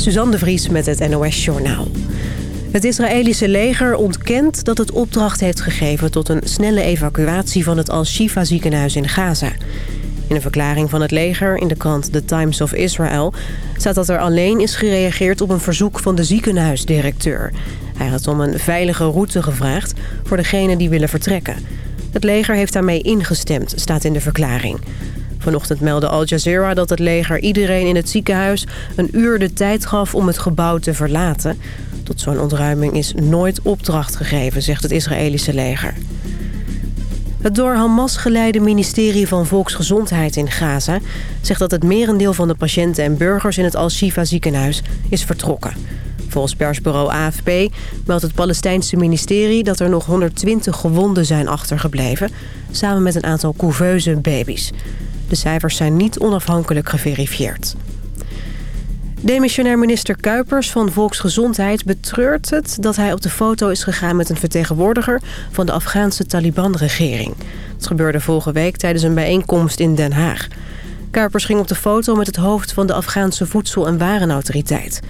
Suzanne de Vries met het NOS Journaal. Het Israëlische leger ontkent dat het opdracht heeft gegeven... tot een snelle evacuatie van het Al-Shifa ziekenhuis in Gaza. In een verklaring van het leger in de krant The Times of Israel... staat dat er alleen is gereageerd op een verzoek van de ziekenhuisdirecteur. Hij had om een veilige route gevraagd voor degenen die willen vertrekken. Het leger heeft daarmee ingestemd, staat in de verklaring. Vanochtend meldde Al Jazeera dat het leger iedereen in het ziekenhuis... een uur de tijd gaf om het gebouw te verlaten. Tot zo'n ontruiming is nooit opdracht gegeven, zegt het Israëlische leger. Het door Hamas geleide ministerie van Volksgezondheid in Gaza... zegt dat het merendeel van de patiënten en burgers in het Al-Shifa ziekenhuis is vertrokken. Volgens persbureau AFP meldt het Palestijnse ministerie... dat er nog 120 gewonden zijn achtergebleven... samen met een aantal couveuze baby's. De cijfers zijn niet onafhankelijk geverifieerd. Demissionair minister Kuipers van Volksgezondheid betreurt het... dat hij op de foto is gegaan met een vertegenwoordiger... van de Afghaanse Taliban-regering. Het gebeurde vorige week tijdens een bijeenkomst in Den Haag. Kuipers ging op de foto met het hoofd van de Afghaanse Voedsel- en Warenautoriteit.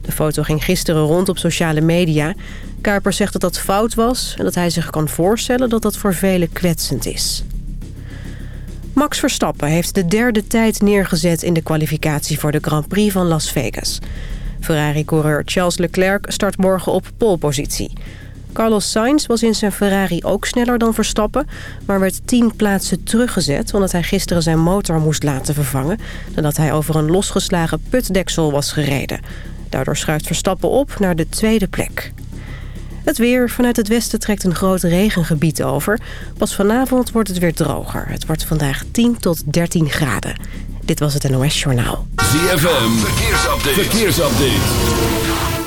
De foto ging gisteren rond op sociale media. Kuipers zegt dat dat fout was... en dat hij zich kan voorstellen dat dat voor velen kwetsend is. Max Verstappen heeft de derde tijd neergezet in de kwalificatie voor de Grand Prix van Las Vegas. Ferrari-coureur Charles Leclerc start morgen op polepositie. Carlos Sainz was in zijn Ferrari ook sneller dan Verstappen... maar werd tien plaatsen teruggezet omdat hij gisteren zijn motor moest laten vervangen... nadat hij over een losgeslagen putdeksel was gereden. Daardoor schuift Verstappen op naar de tweede plek. Het weer. Vanuit het westen trekt een groot regengebied over. Pas vanavond wordt het weer droger. Het wordt vandaag 10 tot 13 graden. Dit was het NOS Journaal. ZFM. Verkeersupdate. Verkeersupdate.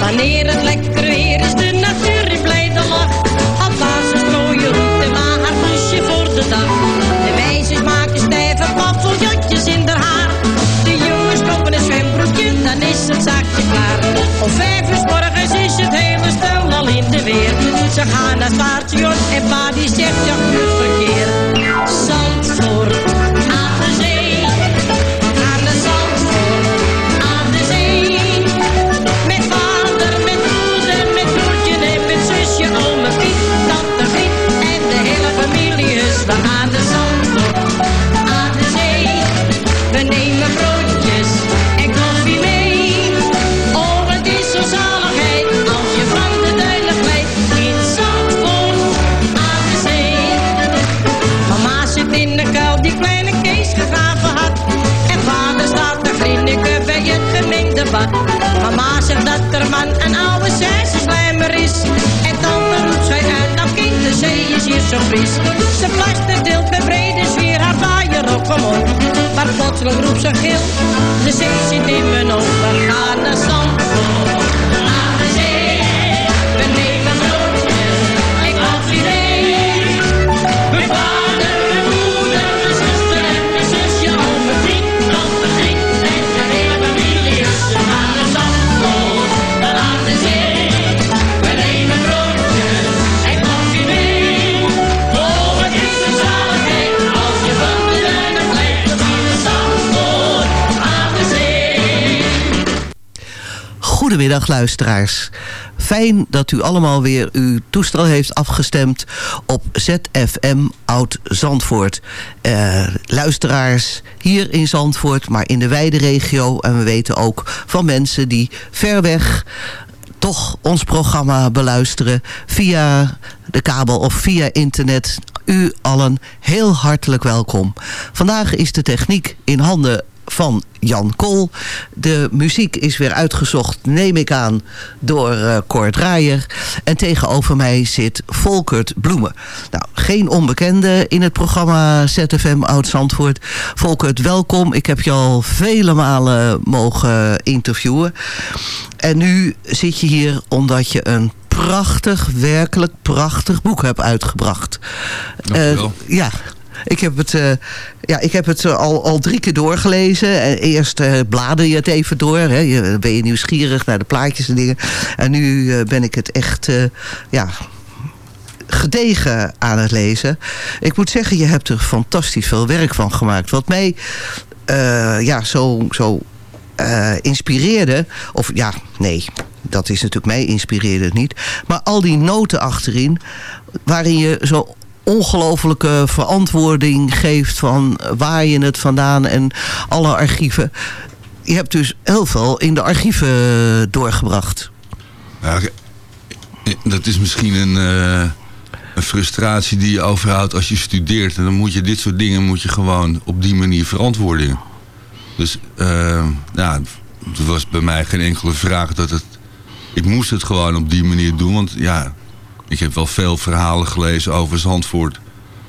Wanneer het lekker weer is, de natuur in blijde lach. Alvast strooien roet en maar haar busje voor de dag. De meisjes maken stijve paffeljotjes in haar haar. De jongens kopen een zwembroekje, dan is het zaakje klaar. Om vijf uur morgens is het hele stel al in de weer. Ze gaan naar station en pa die zegt ja, verkeer. Fris. Ze deelt met brede zwier haar vaaier op, op. Maar plotseling roept ze gil, de zee zit in mijn ogen. Gaan naar Zandvoort, Goedemiddag luisteraars. Fijn dat u allemaal weer uw toestel heeft afgestemd op ZFM Oud Zandvoort. Eh, luisteraars hier in Zandvoort, maar in de wijde regio. En we weten ook van mensen die ver weg toch ons programma beluisteren via de kabel of via internet. U allen heel hartelijk welkom. Vandaag is de techniek in handen van Jan Kool. De muziek is weer uitgezocht, neem ik aan, door uh, Kort Draaier. En tegenover mij zit Volkert Bloemen. Nou, geen onbekende in het programma ZFM Oud-Zandvoort. Volkert, welkom. Ik heb je al vele malen mogen interviewen. En nu zit je hier omdat je een prachtig, werkelijk prachtig boek hebt uitgebracht. Uh, ja, ik heb het, uh, ja, ik heb het al, al drie keer doorgelezen. Eerst uh, blader je het even door. Hè. Je, ben je nieuwsgierig naar de plaatjes en dingen. En nu ben ik het echt ja, gedegen aan het lezen. Ik moet zeggen, je hebt er fantastisch veel werk van gemaakt. Wat mij ja, zo, zo inspireerde... of ja, nee, dat is natuurlijk mij inspireerde niet. Maar al die noten achterin... waarin je zo ongelofelijke verantwoording geeft van waar je het vandaan en alle archieven. Je hebt dus heel veel in de archieven doorgebracht. Dat is misschien een, uh, een frustratie die je overhoudt als je studeert. En dan moet je dit soort dingen moet je gewoon op die manier verantwoorden. Dus uh, ja, er was bij mij geen enkele vraag dat het... Ik moest het gewoon op die manier doen, want ja, ik heb wel veel verhalen gelezen over Zandvoort.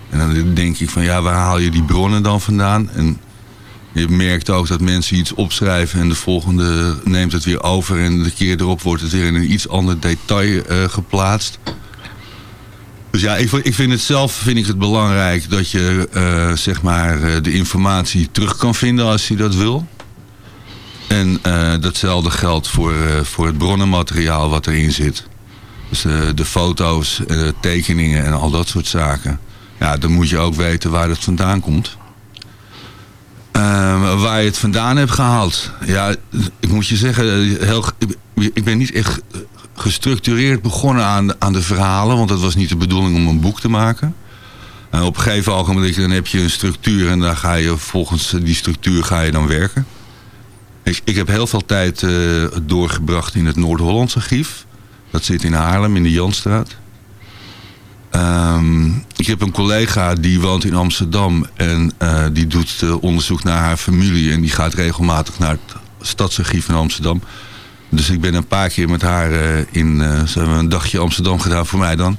En dan denk ik van ja, waar haal je die bronnen dan vandaan? En je merkt ook dat mensen iets opschrijven en de volgende neemt het weer over. En de keer erop wordt het weer in een iets ander detail uh, geplaatst. Dus ja, ik, ik, vind het zelf vind ik het belangrijk dat je uh, zeg maar uh, de informatie terug kan vinden als je dat wil. En datzelfde geldt voor, voor het bronnenmateriaal wat erin zit. Dus uh, de foto's, uh, tekeningen en al dat soort zaken. Ja, dan moet je ook weten waar het vandaan komt. Uh, waar je het vandaan hebt gehaald. Ja, ik moet je zeggen, heel, ik ben niet echt gestructureerd begonnen aan, aan de verhalen. Want het was niet de bedoeling om een boek te maken. En op een gegeven ogenblik dan heb je een structuur en dan ga je volgens die structuur ga je dan werken. Ik, heb heel veel tijd doorgebracht in het Noord-Hollands archief. Dat zit in Haarlem, in de Janstraat. Um, ik heb een collega die woont in Amsterdam en uh, die doet uh, onderzoek naar haar familie. En die gaat regelmatig naar het stadsarchief in Amsterdam. Dus ik ben een paar keer met haar uh, in, ze hebben een dagje Amsterdam gedaan voor mij dan.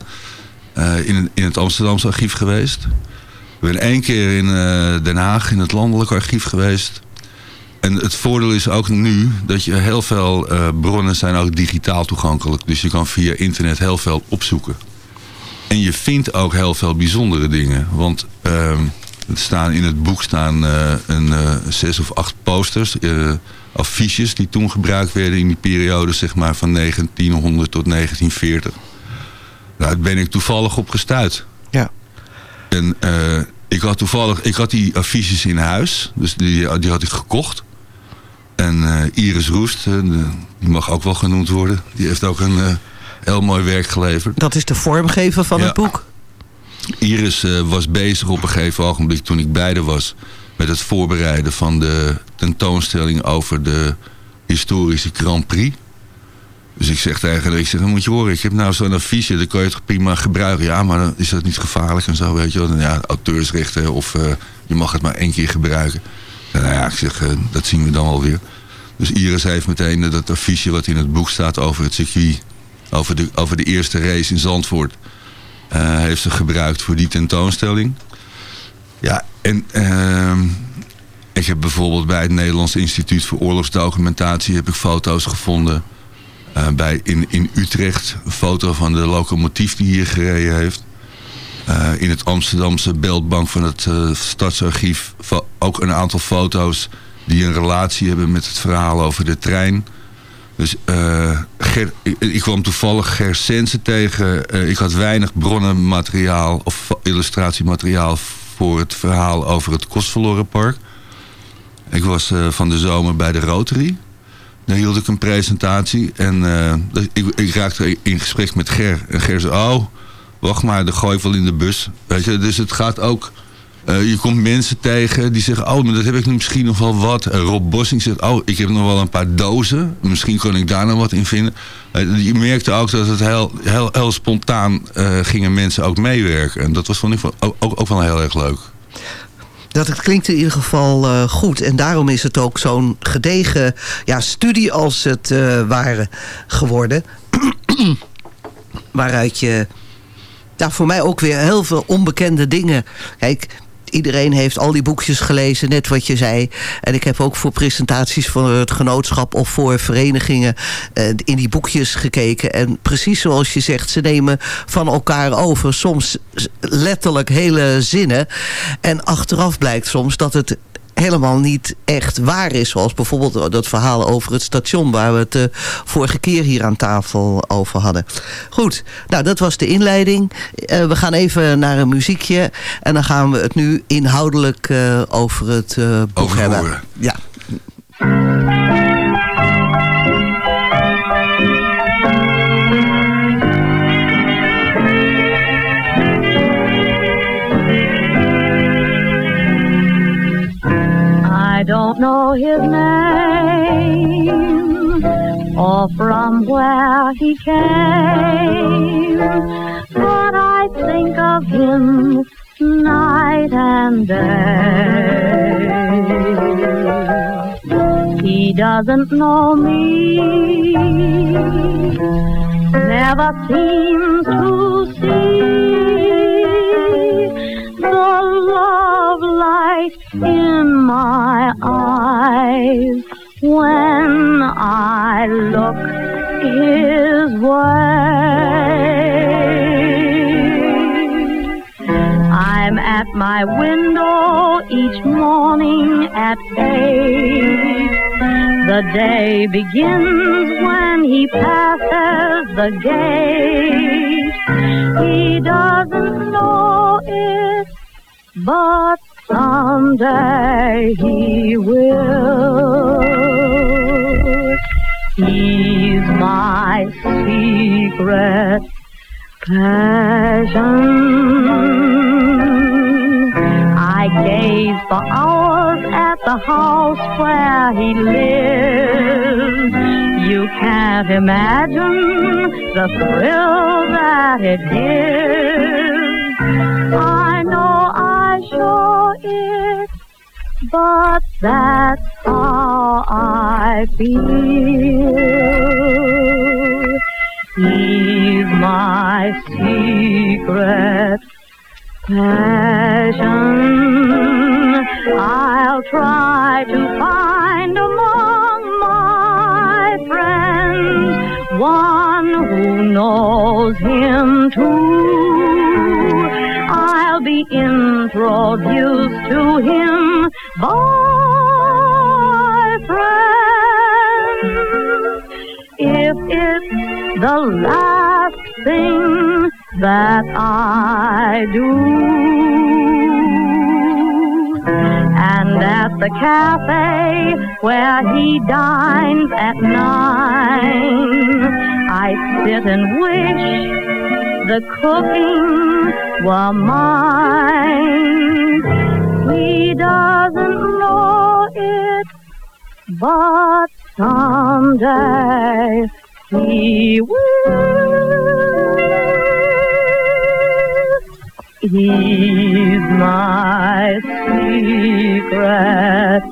in, in het Amsterdamse archief geweest. Ik ben één keer in Den Haag in het landelijk archief geweest. En het voordeel is ook nu dat je heel veel uh, bronnen zijn ook digitaal toegankelijk. Dus je kan via internet heel veel opzoeken. En je vindt ook heel veel bijzondere dingen. Want uh, er staan in het boek staan uh, een uh, zes of acht posters, affiches die toen gebruikt werden in die periode zeg maar van 1900 tot 1940. Daar ben ik toevallig op gestuurd. Ja. En ik had toevallig, ik had die affiches in huis, dus die, die had ik gekocht. En uh, Iris Roest, uh, die mag ook wel genoemd worden. Die heeft ook een uh, heel mooi werk geleverd. Dat is de vormgever van ja. het boek? Iris was bezig op een gegeven ogenblik toen ik beide was... met het voorbereiden van de tentoonstelling over de historische Grand Prix. Dus ik zeg tegen ik zeg, dan moet je horen, ik heb nou zo'n affiche, dan kan je het prima gebruiken. Ja, maar dan is dat niet gevaarlijk en zo, weet je wel. Ja, auteursrechten of je mag het maar één keer gebruiken. Nou ja, ik zeg, dat zien we dan wel weer. Dus Iris heeft meteen dat affiche wat in het boek staat over het circuit. Over de, over de eerste race in Zandvoort. Uh, heeft ze gebruikt voor die tentoonstelling. Ja, en uh, ik heb bijvoorbeeld bij het Nederlands Instituut voor Oorlogsdocumentatie... heb ik foto's gevonden uh, bij, in, in Utrecht. Een foto van de locomotief die hier gereden heeft. Uh, in het Amsterdamse beeldbank van het uh, Stadsarchief ook een aantal foto's die een relatie hebben met het verhaal over de trein. Dus uh, Ger, ik, ik, kwam toevallig Ger Sensen tegen. ik had weinig bronnenmateriaal of illustratiemateriaal voor het verhaal over het Kostverlorenpark. Ik was van de zomer bij de Rotary. Daar hield ik een presentatie en ik, ik, raakte in gesprek met Ger. En Ger zei, oh wacht maar, de gooi wel in de bus. Weet je, dus het gaat ook... Uh, je komt mensen tegen die zeggen, oh, maar dat heb ik misschien nog wel wat. Uh, Rob Bossing zegt, oh, ik heb nog wel een paar dozen. Misschien kan ik daar nog wat in vinden. Uh, je merkte ook dat het heel, heel, heel spontaan gingen mensen ook meewerken. En dat was vond ik ook, ook, ook wel heel erg leuk. Dat het klinkt in ieder geval goed. En daarom is het ook zo'n gedegen ja, studie als het ware geworden. Waaruit je ja, voor mij ook weer heel veel onbekende dingen... Kijk, iedereen heeft al die boekjes gelezen, net wat je zei. En ik heb ook voor presentaties van het genootschap of voor verenigingen uh, in die boekjes gekeken. En precies zoals je zegt, ze nemen van elkaar over. Soms letterlijk hele zinnen. En achteraf blijkt soms dat het helemaal niet echt waar is. Zoals bijvoorbeeld dat verhaal over het station... waar we het uh, vorige keer hier aan tafel over hadden. Goed, nou dat was de inleiding. Uh, we gaan even naar een muziekje. En dan gaan we het nu inhoudelijk uh, over het boek over hebben. Horen. Ja. Don't know his name or from where he came, but I think of him night and day. He doesn't know me, never seems to see the love light eyes when I look his way. I'm at my window each morning at eight. The day begins when he passes the gate. He doesn't know it, but someday he will. He's my secret passion. I gaze for hours at the house where he lives. You can't imagine the thrill that it gives. I Show it, but that's how I feel. He's my secret passion. I'll try to find among my friends one who knows him too. Be introduced to him by friends. If it's the last thing that I do. And at the cafe where he dines at nine, I sit and wish the cooking were mine. He doesn't know it, but someday he will. He's my secret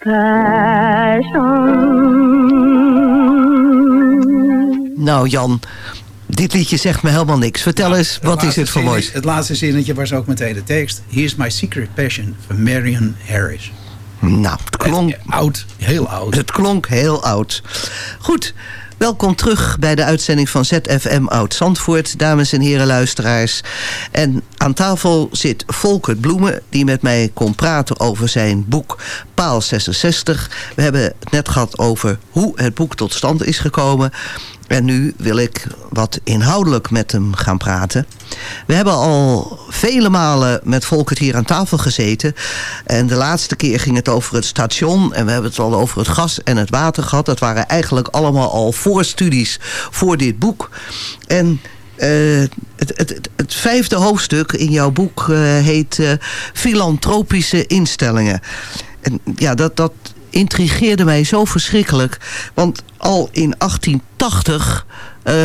passion. Nou Jan, dit liedje zegt me helemaal niks. Vertel eens, wat is het voor moois? Het laatste zinnetje was ook meteen de tekst. Here's my secret passion van Marion Harris. Nou, het klonk... Het, oud, heel oud. Het klonk heel oud. Goed, welkom terug bij de uitzending van ZFM Oud Zandvoort, dames en heren luisteraars. En aan tafel zit Volkert Bloemen, die met mij kon praten over zijn boek Paal 66. We hebben het net gehad over hoe het boek tot stand is gekomen. En nu wil ik wat inhoudelijk met hem gaan praten. We hebben al vele malen met Volkert hier aan tafel gezeten. En de laatste keer ging het over het station. En we hebben het al over het gas en het water gehad. Dat waren eigenlijk allemaal al voorstudies voor dit boek. En... Uh, het, het, het, vijfde hoofdstuk in jouw boek uh, heet uh, Filantropische instellingen. En ja, dat, dat intrigeerde mij zo verschrikkelijk. Want al in 1880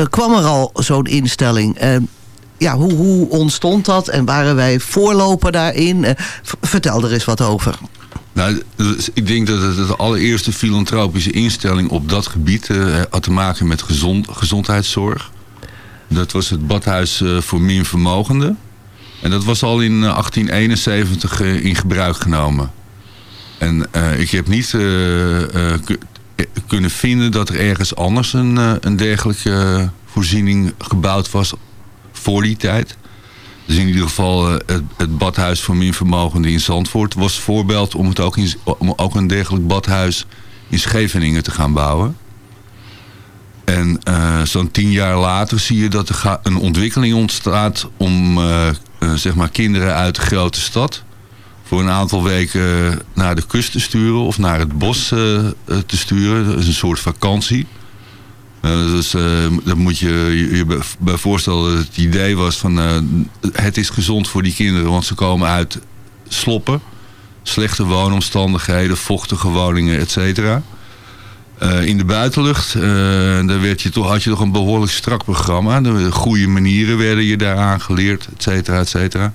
kwam er al zo'n instelling. ja, hoe, hoe ontstond dat en waren wij voorloper daarin? Eh, vertel er eens wat over. Nou, dus ik denk dat het de allereerste filantropische instelling op dat gebied eh, had te maken met gezond, gezondheidszorg. Dat was het badhuis eh, voor minvermogenden. En dat was al in eh, 1871 eh, in gebruik genomen. En eh, ik heb niet eh, eh, ku- kunnen vinden dat er ergens anders een, een dergelijke voorziening gebouwd was voor die tijd. Dus in ieder geval het, het badhuis voor minvermogenden in Zandvoort was voorbeeld om, het ook, in, om ook een dergelijk badhuis in Scheveningen te gaan bouwen. En zo'n tien jaar later zie je dat er een ontwikkeling ontstaat om zeg maar kinderen uit de grote stad voor een aantal weken naar de kust te sturen of naar het bos eh, eh, te sturen. Dat is een soort vakantie. Eh, dus eh, daar moet je je bij voorstellen dat het idee was van eh, het is gezond voor die kinderen, want ze komen uit sloppen, slechte woonomstandigheden, vochtige woningen, et cetera. Eh, in de buitenlucht, eh, daar werd je toch, had je toch een behoorlijk strak programma. De goede manieren werden je daar aangeleerd, et cetera, et cetera.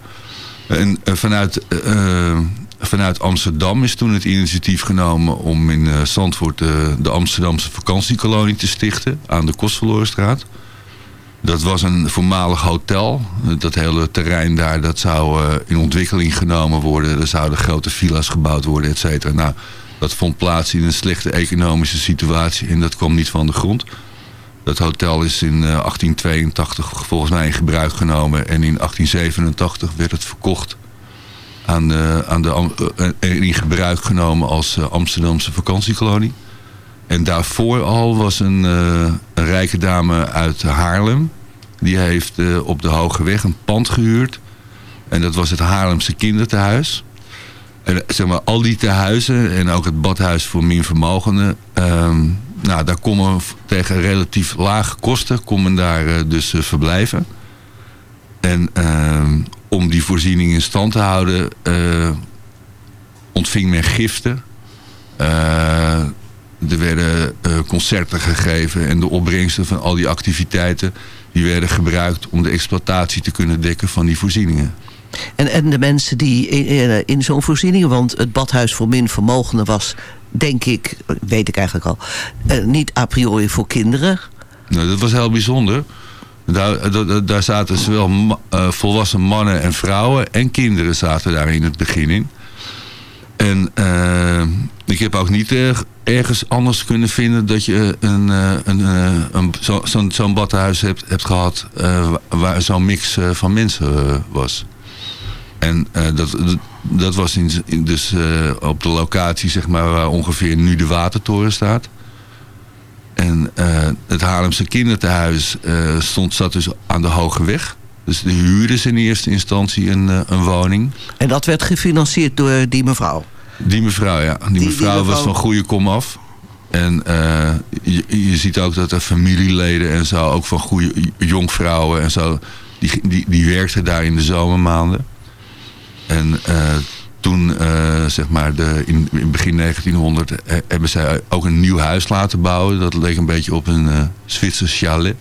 En eh, vanuit, eh, vanuit Amsterdam is toen het initiatief genomen om in eh, Zandvoort eh, de Amsterdamse vakantiekolonie te stichten aan de Kostverlorenstraat. Dat was een voormalig hotel. Dat hele terrein daar dat zou eh, in ontwikkeling genomen worden. Er zouden grote villa's gebouwd worden, et cetera. Nou, dat vond plaats in een slechte economische situatie en dat kwam niet van de grond. Dat hotel is in eh, 1882 volgens mij in gebruik genomen en in 1887 werd het verkocht aan de, aan de, eh, eh, in gebruik genomen als eh, Amsterdamse vakantiekolonie. En daarvoor al was een, eh, rijke dame uit Haarlem. Die heeft eh, op de Hoge Weg een pand gehuurd. En dat was het Haarlemse kindertehuis. Eh, zeg maar, al die tehuizen en ook het badhuis voor minvermogenden. ehm nou, daar kon men v- tegen relatief lage kosten kon men daar eh, dus eh, verblijven. En ehm, om die voorziening in stand te houden, ontving men giften. Er werden concerten gegeven en de opbrengsten van al die activiteiten... die werden gebruikt om de exploitatie te kunnen dekken van die voorzieningen. En, en de mensen die in, in, in zo'n voorziening, want het badhuis voor minvermogenden was, denk ik, weet ik eigenlijk al, eh, niet a priori voor kinderen. Nou, dat was heel bijzonder. Daar, daar, daar zaten zowel eh, volwassen mannen en vrouwen en kinderen zaten daar in het begin in. En eh, ik heb ook niet eh, ergens anders kunnen vinden dat je een, eh, een, eh, een, zo- zo'n badhuis hebt, hebt gehad eh, wa- waar zo'n mix eh, van mensen eh, was. En eh, dat, dat, was in, in- dus eh, op de locatie zeg maar, waar ongeveer nu de watertoren staat. En eh, het Haarlemse kinderthuis stond, zat dus aan de Hoge Weg. Dus de huurden ze in eerste instantie een, een woning. En dat werd gefinancierd door die mevrouw. Die mevrouw, ja. Die, die mevrouw was mevrouw- van goede kom af. En je, je ziet ook dat er familieleden en zo, ook van goede jonkvrouwen en zo, die, die, die werkten daar in de zomermaanden. En eh, toen, eh, zeg maar, de, in, in begin 1900 eh, hebben zij ook een nieuw huis laten bouwen. Dat leek een beetje op een eh Zwitsers chalet.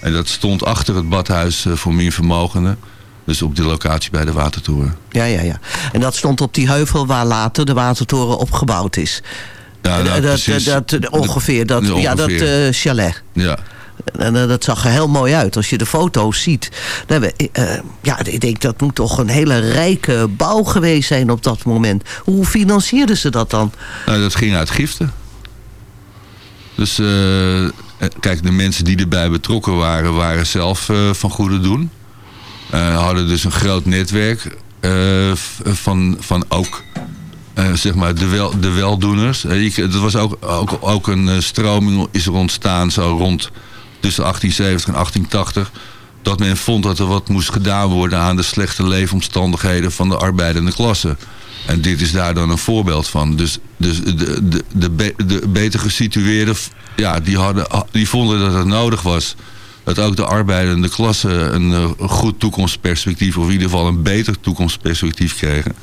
En dat stond achter het badhuis voor minvermogenden. Dus op de locatie bij de Watertoren. Ja, ja, ja. En dat stond op die heuvel waar later de watertoren opgebouwd is. Ja, nou, dat, dat, dat- ongeveer, dat, Ja, ja, dat chalet. Ja. En eh, dat zag er heel mooi uit. Als je de foto's ziet. Dan hebben we, eh, ja, ik denk dat moet toch een hele rijke bouw geweest zijn op dat moment. Hoe financierden ze dat dan? Nou, dat ging uit giften. Dus eh, eh, kijk, de mensen die erbij betrokken waren, waren zelf eh, van goede doen. Eh, hadden dus een groot netwerk eh, van, van ook eh, zeg maar de, wel, de weldoeners. Eh, je- Er was ook, ook, ook een eh, stroming is er ontstaan zo rond tussen 1870 en 1880 dat men vond dat er wat moest gedaan worden aan de slechte leefomstandigheden van de arbeidende klasse. En dit is daar dan een voorbeeld van. Dus, dus de, de, de, de beter gesitueerden, ja, die, hadden, die vonden dat het nodig was dat ook de arbeidende klasse een, eh, een goed toekomstperspectief, of in ieder geval een beter toekomstperspectief kregen.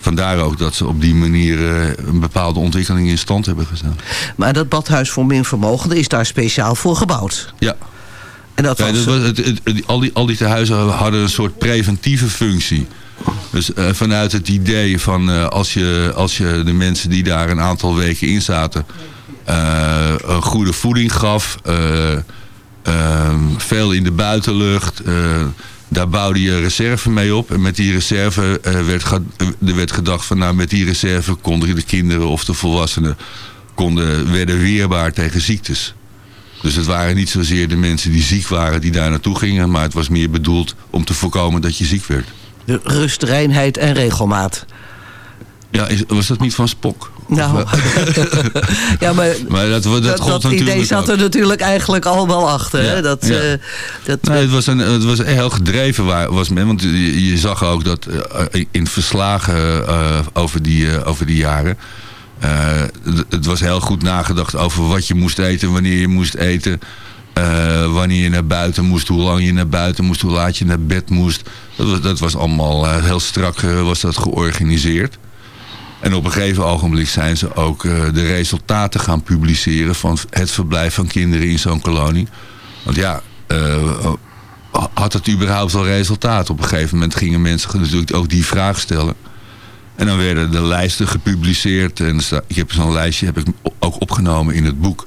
Vandaar ook dat ze op die manier eh, een bepaalde ontwikkeling in stand hebben gezet. Maar dat badhuis voor minvermogenden is daar speciaal voor gebouwd. Ja, En dat Ja, was, dat was het, het- het- al, die, al die tehuizen hadden een soort preventieve functie. Dus eh, vanuit het idee van eh, als, je, als je de mensen die daar een aantal weken in zaten... een goede voeding gaf, eh, ehm, veel in de buitenlucht... eh, daar bouwde je reserve mee op. En met die reserve eh, werd, er werd gedacht van... nou, met die reserve konden de kinderen of de volwassenen... Konden, werden weerbaar tegen ziektes. Dus het waren niet zozeer de mensen die ziek waren die daar naartoe gingen. Maar het was meer bedoeld om te voorkomen dat je ziek werd. de rust, reinheid en regelmaat. Ja, is, was dat niet van Spok? Nou, ja, maar Maar dat, dat, dat, gold dat idee zat ook. er natuurlijk eigenlijk al wel achter. hè? Dat, ja. eh, dat, Nee, het was, een, het was heel gedreven waar, was men. Want je, je zag ook dat eh, in verslagen eh, over, die, over die jaren... het- was heel goed nagedacht over wat je moest eten, wanneer je moest eten... wanneer je naar buiten moest, hoe lang je naar buiten moest, hoe laat je naar bed moest. Dat was, dat was allemaal heel strak was dat georganiseerd. En op een gegeven ogenblik zijn ze ook eh, de resultaten gaan publiceren... van het verblijf van kinderen in zo'n kolonie. Want ja, eh, had het überhaupt wel resultaat? Op een gegeven moment gingen mensen natuurlijk ook die vraag stellen. En dan werden de lijsten gepubliceerd. En ik heb zo'n lijstje heb ik ook opgenomen in het boek.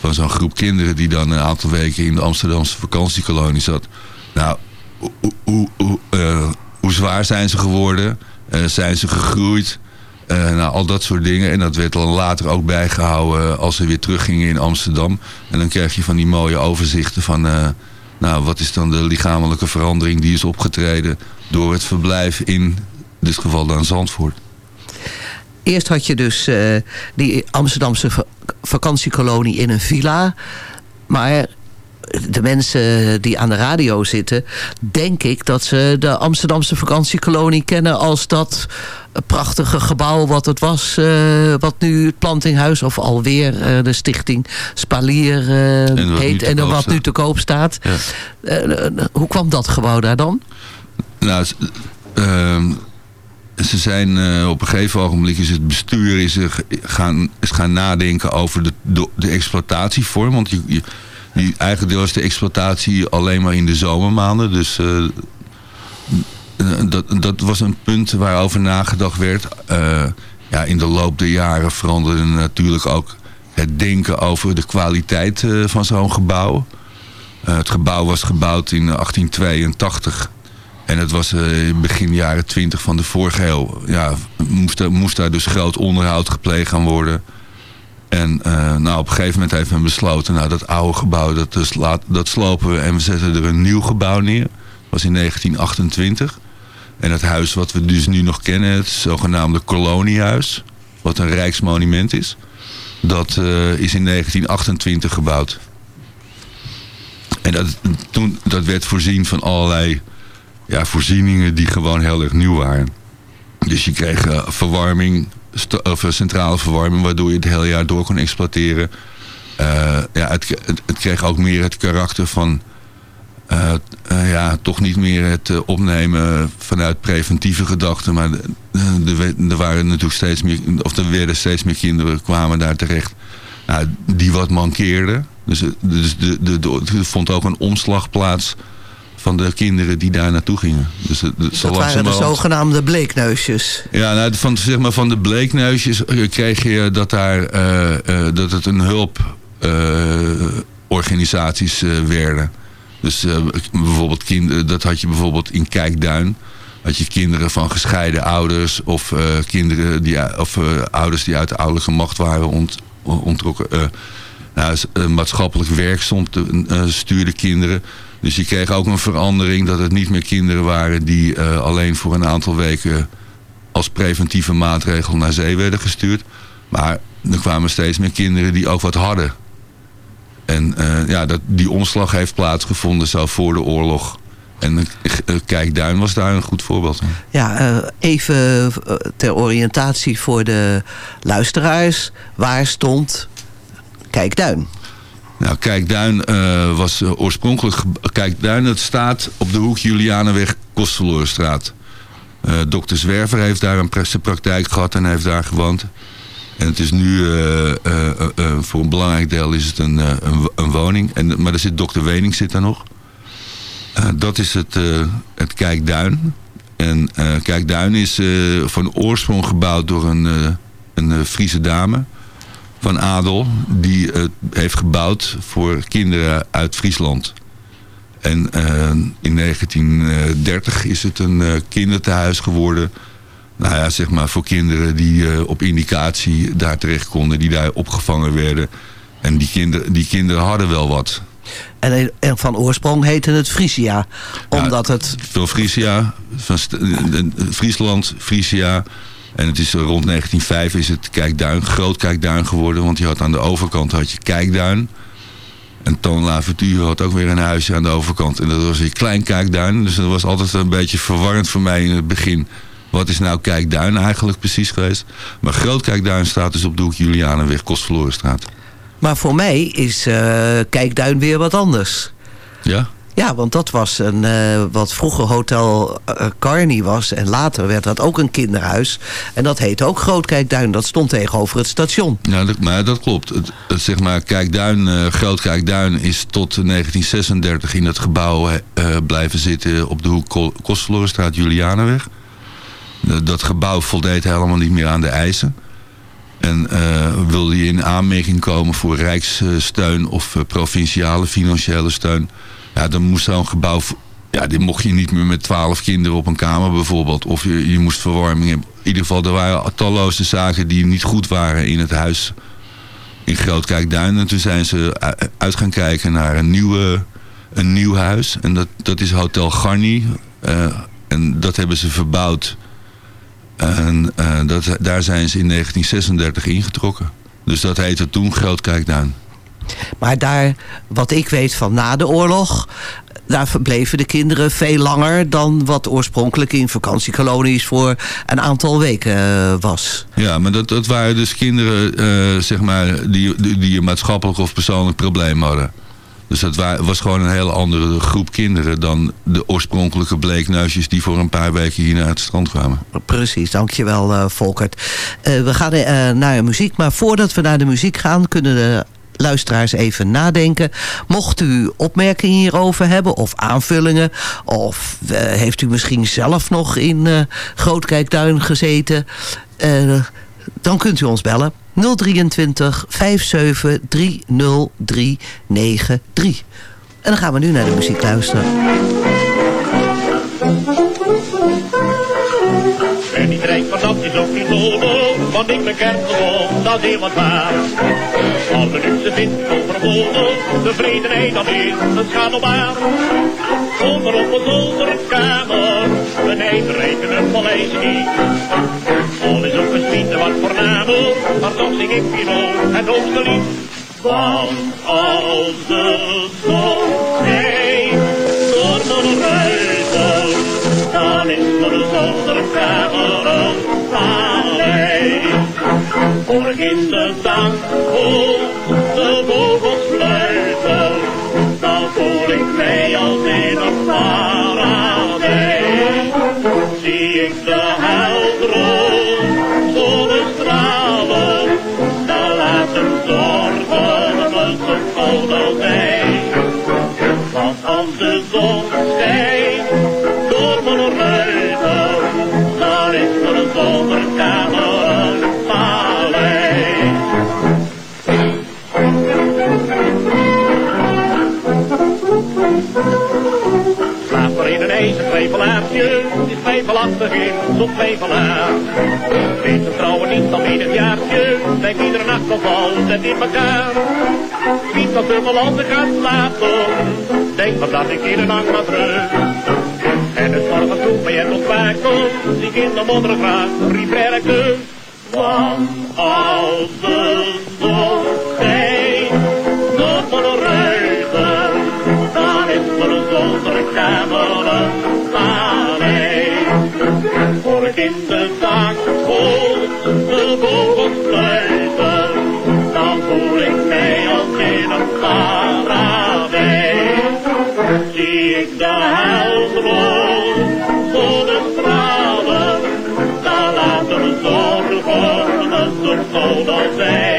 Van zo'n groep kinderen die dan een aantal weken in de Amsterdamse vakantiekolonie zat. Nou, hoe, hoe, hoe, eh, hoe zwaar zijn ze geworden? Eh, zijn ze gegroeid? Eh, nou, al dat soort dingen. En dat werd dan later ook bijgehouden als ze weer teruggingen in Amsterdam. En dan krijg je van die mooie overzichten van... eh, nou, wat is dan de lichamelijke verandering die is opgetreden... door het verblijf in, dit geval dan Zandvoort. Eerst had je dus eh, die Amsterdamse va- vakantiekolonie in een villa. Maar de mensen die aan de radio zitten... denk ik dat ze de Amsterdamse vakantiekolonie kennen... als dat prachtige gebouw wat het was... eh, wat nu het Plantinghuis of alweer eh, de stichting Spalier eh, heet... te en wat staat. nu te koop staat. Ja. Eh, eh, hoe kwam dat gebouw daar dan? Nou, s- ehm, ze zijn eh, op een gegeven ogenblik is het bestuur is er gaan, is gaan nadenken over de, de, de exploitatievorm. Want je, je, die, eigenlijk was de exploitatie alleen maar in de zomermaanden. Dus eh, eh, dat, dat was een punt waarover nagedacht werd. Eh, ja, in de loop der jaren veranderde natuurlijk ook het denken over de kwaliteit van zo'n gebouw. Het gebouw was gebouwd in 1882. En het was in begin jaren 20 van de vorige eeuw. Ja, moest, moest daar dus groot onderhoud gepleegd gaan worden. En eh, nou, op een gegeven moment heeft men besloten... nou, dat oude gebouw, dat, dus laat, dat slopen we... en we zetten er een nieuw gebouw neer. Dat was in 1928. En het huis wat we dus nu nog kennen... het zogenaamde koloniehuis... wat een rijksmonument is... dat eh, is in 1928 gebouwd. En dat, toen, dat werd voorzien van allerlei ja, voorzieningen die gewoon heel erg nieuw waren. Dus je kreeg eh, verwarming, of eh, centrale verwarming, waardoor je het hele jaar door kon exploiteren. Eh, ja, het, het, kreeg ook meer het karakter van, eh, ja, toch niet meer het opnemen vanuit preventieve gedachten, maar er waren natuurlijk steeds meer, of er werden steeds meer kinderen kwamen daar terecht, nou, die wat mankeerden. Dus, dus de, de, de, vond ook een omslag plaats van de kinderen die daar naartoe gingen. Dus het- het- zo Dat waren de zogenaamde bleekneusjes. ja, nou, van, zeg maar, van de bleekneusjes eh, kreeg je dat, daar, eh, eh, dat het een hulporganisaties werden. Dus bijvoorbeeld kinderen, dat had je bijvoorbeeld in Kijkduin. Had je kinderen van gescheiden ouders of, kinderen die, of ouders die uit de ouderlijke macht waren ont, ontrokken. nou, maatschappelijk werk stond, stuurde kinderen. Dus je kreeg ook een verandering dat het niet meer kinderen waren die eh, alleen voor een aantal weken als preventieve maatregel naar zee werden gestuurd. Maar er kwamen steeds meer kinderen die ook wat hadden. En eh, ja, dat, die omslag heeft plaatsgevonden zo voor de oorlog. En uh, Kijkduin was daar een goed voorbeeld van. Ja, eh, even eh, ter oriëntatie voor de luisteraars. Waar stond Kijkduin? Nou, Kijkduin eh, was eh, oorspronkelijk... Kijkduin, het staat op de hoek Julianenweg, Kostverlorenstraat. Eh Dokter Zwerver heeft daar een pra- zijn praktijk gehad en heeft daar gewoond. En het is nu, voor een belangrijk deel is het een, een, een woning. En, maar er zit dokter Wening zit daar nog. Dat is het, het Kijkduin. En Kijkduin is van oorsprong gebouwd door een, een Friese dame van adel. Die het heeft gebouwd voor kinderen uit Friesland. En eh, in 1930 is het een kinderthuis geworden. Nou ja, zeg maar voor kinderen die eh, op indicatie daar terecht konden. Die daar opgevangen werden. En die, kinder, die kinderen hadden wel wat. En, en van oorsprong heette het Frisia. Omdat het... Veel Frisia, van Friesland, Frisia. En het is rond 1905 is het Kijkduin, Groot Kijkduin geworden. Want je had aan de overkant had je Kijkduin. En Toon Laverture had ook weer een huisje aan de overkant. En dat was weer Klein Kijkduin. Dus dat was altijd een beetje verwarrend voor mij in het begin. Wat is nou Kijkduin eigenlijk precies geweest? Maar Groot Kijkduin staat dus op de hoek Julianenweg, Kostverlorenstraat. Maar voor mij is eh, Kijkduin weer wat anders. Ja? Ja, want dat was een, eh, wat vroeger Hotel eh, Carney was. En later werd dat ook een kinderhuis. En dat heette ook Groot Kijkduin. Dat stond tegenover het station. Ja, dat, maar dat klopt. Het, zeg maar, Kijkduin, eh, Groot Kijkduin is tot 1936 in het gebouw blijven zitten op de hoek Ko- Kostverlorenstraat Julianenweg. Dat gebouw voldeed helemaal niet meer aan de eisen. En wilde je in aanmerking komen voor rijkssteun of provinciale financiële steun. Ja, dan moest zo'n gebouw... Ja, die mocht je niet meer met twaalf kinderen op een kamer bijvoorbeeld. Of je, je moest verwarming hebben. In ieder geval, er waren talloze zaken die niet goed waren in het huis in Grootkijkduin. En toen zijn ze uit gaan kijken naar een, nieuwe, een nieuw huis. En dat, dat is Hotel Garni. Eh, en dat hebben ze verbouwd. En eh, dat, daar zijn ze in 1936 ingetrokken. Dus dat heette toen Grootkijkduin. Maar daar, wat ik weet van na de oorlog... daar verbleven de kinderen veel langer... dan wat oorspronkelijk in vakantiekolonies voor een aantal weken eh, was. Ja, maar dat, dat waren dus kinderen eh, zeg maar, die, die, die een maatschappelijk of persoonlijk probleem hadden. Dus dat wa- was gewoon een hele andere groep kinderen dan de oorspronkelijke bleekneusjes die voor een paar weken hier naar het strand kwamen. Precies, dankjewel uh, Volkert. Uh, we gaan uh, naar muziek, maar voordat we naar de muziek gaan... kunnen de luisteraars even nadenken. Mocht u opmerkingen hierover hebben of aanvullingen... of uh, heeft u misschien zelf nog in uh, Grootkijkduin gezeten... Uh, dan kunt u ons bellen. 023 57 30393. En dan gaan we nu naar de muziek luisteren. En die dreigt van dat is ook niet nodig, want ik ben kent gewoon, dat heel wat waar. Alle luxe u overbodig, tevredenheid dan is een schadelbaar. Onder op een zolderkamer, een eindrekenen paleis niet. Al is ook een wat voornamer, maar toch zing ik hier het hoogste lied. Want als de zon dan er zonder kamer een paleis. Voor in de dag twijfelaartje, is twijfelachtig in zo'n twijfelaar. Weet de vrouwen niet in het jaartje, lijkt iedere nacht nog altijd in elkaar. Wie dat ik gaat slapen, denk maar dat ik hier een nacht maar terug. En het morgen vroeg bij het ontwaken, zie ik in de modder graag rivièrke. Want als de dag de vogels fluiten, dan voel ik mij als in een paradijs. Zie ik de heldroom zonnestralen, dan laten we zorgen een soort Dan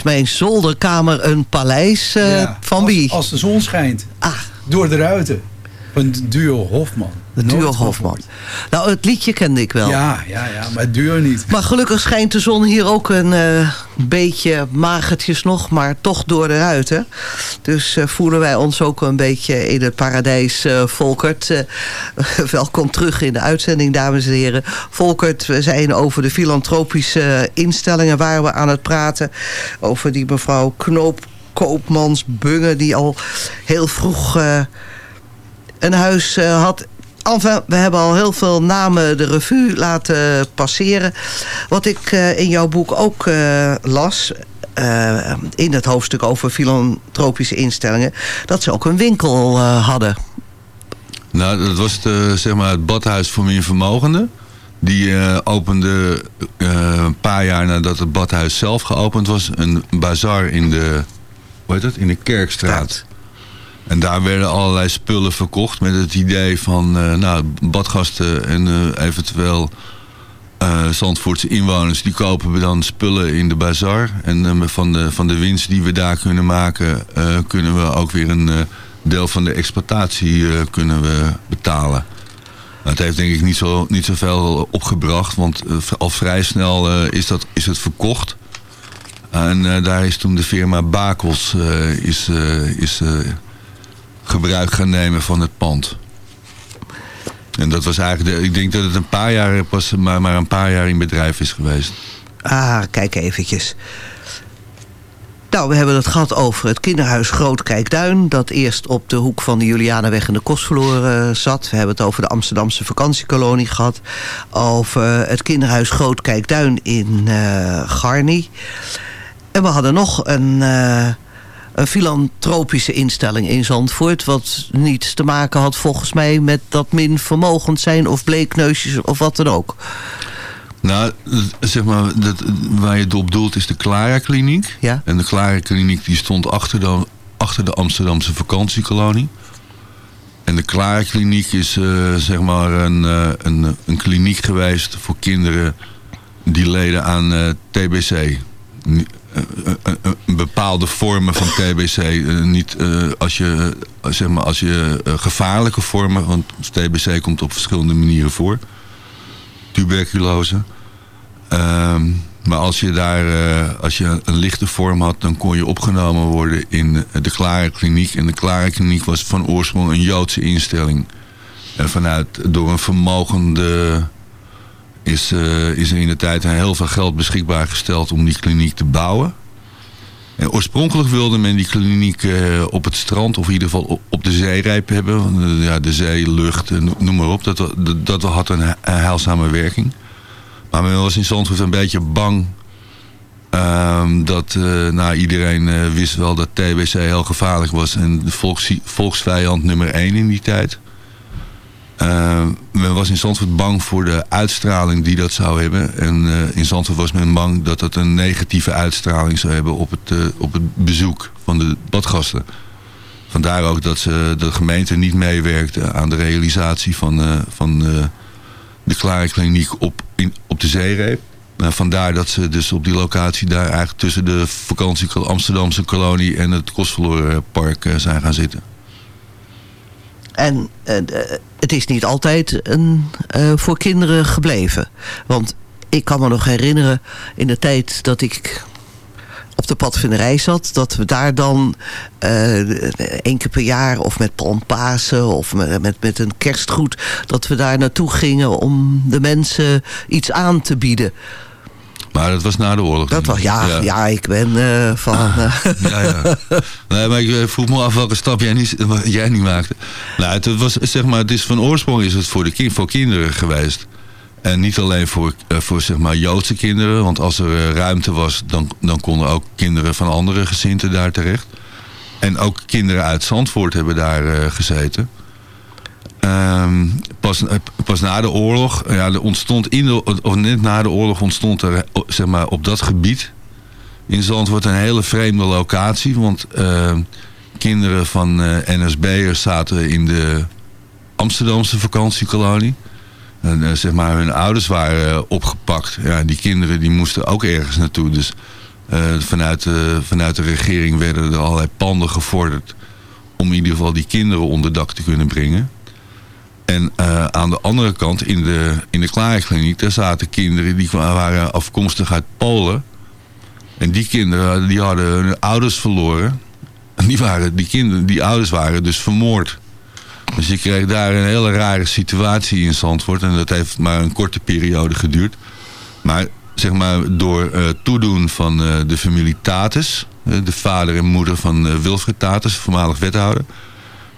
is mijn zolderkamer een paleis eh, Ja, van als- wie? Als de zon schijnt. Ah. Door de ruiten. Het duo Hofman. De duo Hofman. Nou, het liedje kende ik wel. Ja, ja, ja, maar het duo niet. Maar gelukkig schijnt de zon hier ook een eh, beetje magertjes nog, maar toch door de ruiten. Dus eh, voelen wij ons ook een beetje in het paradijs, eh, Volkert. Eh, welkom terug in de uitzending, dames en heren. Volkert, we zijn over de filantropische instellingen waar we aan het praten. Over die mevrouw Knoop Koopmans Bunge, die al heel vroeg een huis had Enfin, we hebben al heel veel namen de revue laten passeren. Wat ik eh, in jouw boek ook eh, las... eh, in het hoofdstuk over filantropische instellingen... dat ze ook een winkel hadden. Nou, dat was het, zeg maar het badhuis voor meer vermogenden. Die opende een paar jaar nadat het badhuis zelf geopend was... een bazaar in de, hoe heet dat? In de Kerkstraat. En daar werden allerlei spullen verkocht met het idee van... eh, nou, badgasten en eh, eventueel eh Zandvoortse inwoners... die kopen we dan spullen in de bazaar. En van, de, van de winst die we daar kunnen maken... kunnen we ook weer een deel van de exploitatie kunnen we betalen. Nou, het heeft denk ik niet, zo, niet zoveel opgebracht... want al vrij snel is, dat, is het verkocht... En daar is toen de firma Bakels is, is, gebruik gaan nemen van het pand. En dat was eigenlijk, de, ik denk dat het een paar jaar pas, maar, maar een paar jaar in bedrijf is geweest. Ah, kijk eventjes. Nou, we hebben het gehad over het kinderhuis Groot Kijkduin... dat eerst op de hoek van de Julianenweg en de Kostverloor eh, zat. We hebben het over de Amsterdamse vakantiekolonie gehad. Over het kinderhuis Groot Kijkduin in eh Garni. En we hadden nog een, eh, een filantropische instelling in Zandvoort... wat niets te maken had volgens mij met dat min vermogend zijn... of bleekneusjes of wat dan ook. Nou, zeg maar, dat, waar je het op doelt is de Clara Kliniek. Ja. En de Clara Kliniek die stond achter de, achter de Amsterdamse vakantiekolonie. En de Clara Kliniek is eh, zeg maar een, eh, een, een kliniek geweest voor kinderen die leden aan eh, TBC. Bepaalde vormen van TBC. Eh, niet eh, als je, eh, zeg maar, als je gevaarlijke vormen, want TBC komt op verschillende manieren voor tuberculose. Ehm, maar als je daar als je een lichte vorm had, dan kon je opgenomen worden in de Klare Kliniek. En de Klare Kliniek was van oorsprong een Joodse instelling. En vanuit, door een vermogende is, eh, is er in de tijd heel veel geld beschikbaar gesteld om die kliniek te bouwen. En oorspronkelijk wilde men die kliniek eh, op het strand, of in ieder geval op, de zeerijp hebben. Eh, ja, de zee, lucht, no- noem maar op. Dat, dat, had een, he- een heilzame werking. Maar men was in Zandvoort een beetje bang ehm, dat nou, iedereen wist wel dat TBC heel gevaarlijk was. En volks, volksvijand nummer één in die tijd. Eh, men was in Zandvoort bang voor de uitstraling die dat zou hebben. En eh, in Zandvoort was men bang dat dat een negatieve uitstraling zou hebben op het, eh, op het bezoek van de badgasten. Vandaar ook dat ze, de gemeente niet meewerkte aan de realisatie van, van de Klare Kliniek op, in, op de zeereep. Vandaar dat ze dus op die locatie daar eigenlijk tussen de vakantie Amsterdamse kolonie en het Kostverlorenpark eh, zijn gaan zitten. En eh, het is niet altijd een, eh, voor kinderen gebleven. Want ik kan me nog herinneren in de tijd dat ik op de padvinderij zat... dat we daar dan eh één keer per jaar of met Palmpasen of met, met, met een kerstgoed... dat we daar naartoe gingen om de mensen iets aan te bieden. Maar dat was na de oorlog. Dat was, ja, ja. ik ben eh, van... eh, Ja, ja. Nee, maar ik eh, vroeg me af welke stap jij niet, jij niet maakte. Nou, het was, zeg maar, het is van oorsprong is het voor, de kind, voor kinderen geweest. En niet alleen voor, voor zeg maar, Joodse kinderen. Want als er ruimte was, dan, dan konden ook kinderen van andere gezinten daar terecht. En ook kinderen uit Zandvoort hebben daar eh, gezeten. Ehm, pas, eh, pas na de oorlog, ja, er ontstond in of net na de oorlog ontstond er eh, zeg maar, op dat gebied in Zandvoort een hele vreemde locatie. Want eh, kinderen van eh, NSB'ers zaten in de Amsterdamse vakantiekolonie. En, eh, zeg maar, hun ouders waren eh, opgepakt. Ja, die kinderen die moesten ook ergens naartoe. Dus Eh, vanuit, de, vanuit de regering werden er allerlei panden gevorderd... om in ieder geval die kinderen onder dak te kunnen brengen. En eh, aan de andere kant, in de, in de Klarenkliniek... daar zaten kinderen die waren afkomstig uit Polen. En die kinderen die hadden hun ouders verloren. En die, waren, die, kinderen, die ouders waren dus vermoord. Dus je kreeg daar een hele rare situatie in Zandvoort. En dat heeft maar een korte periode geduurd. Maar zeg maar door uh, toedoen van uh, de familie Tatus... De vader en moeder van Wilfred Tatus, voormalig wethouder...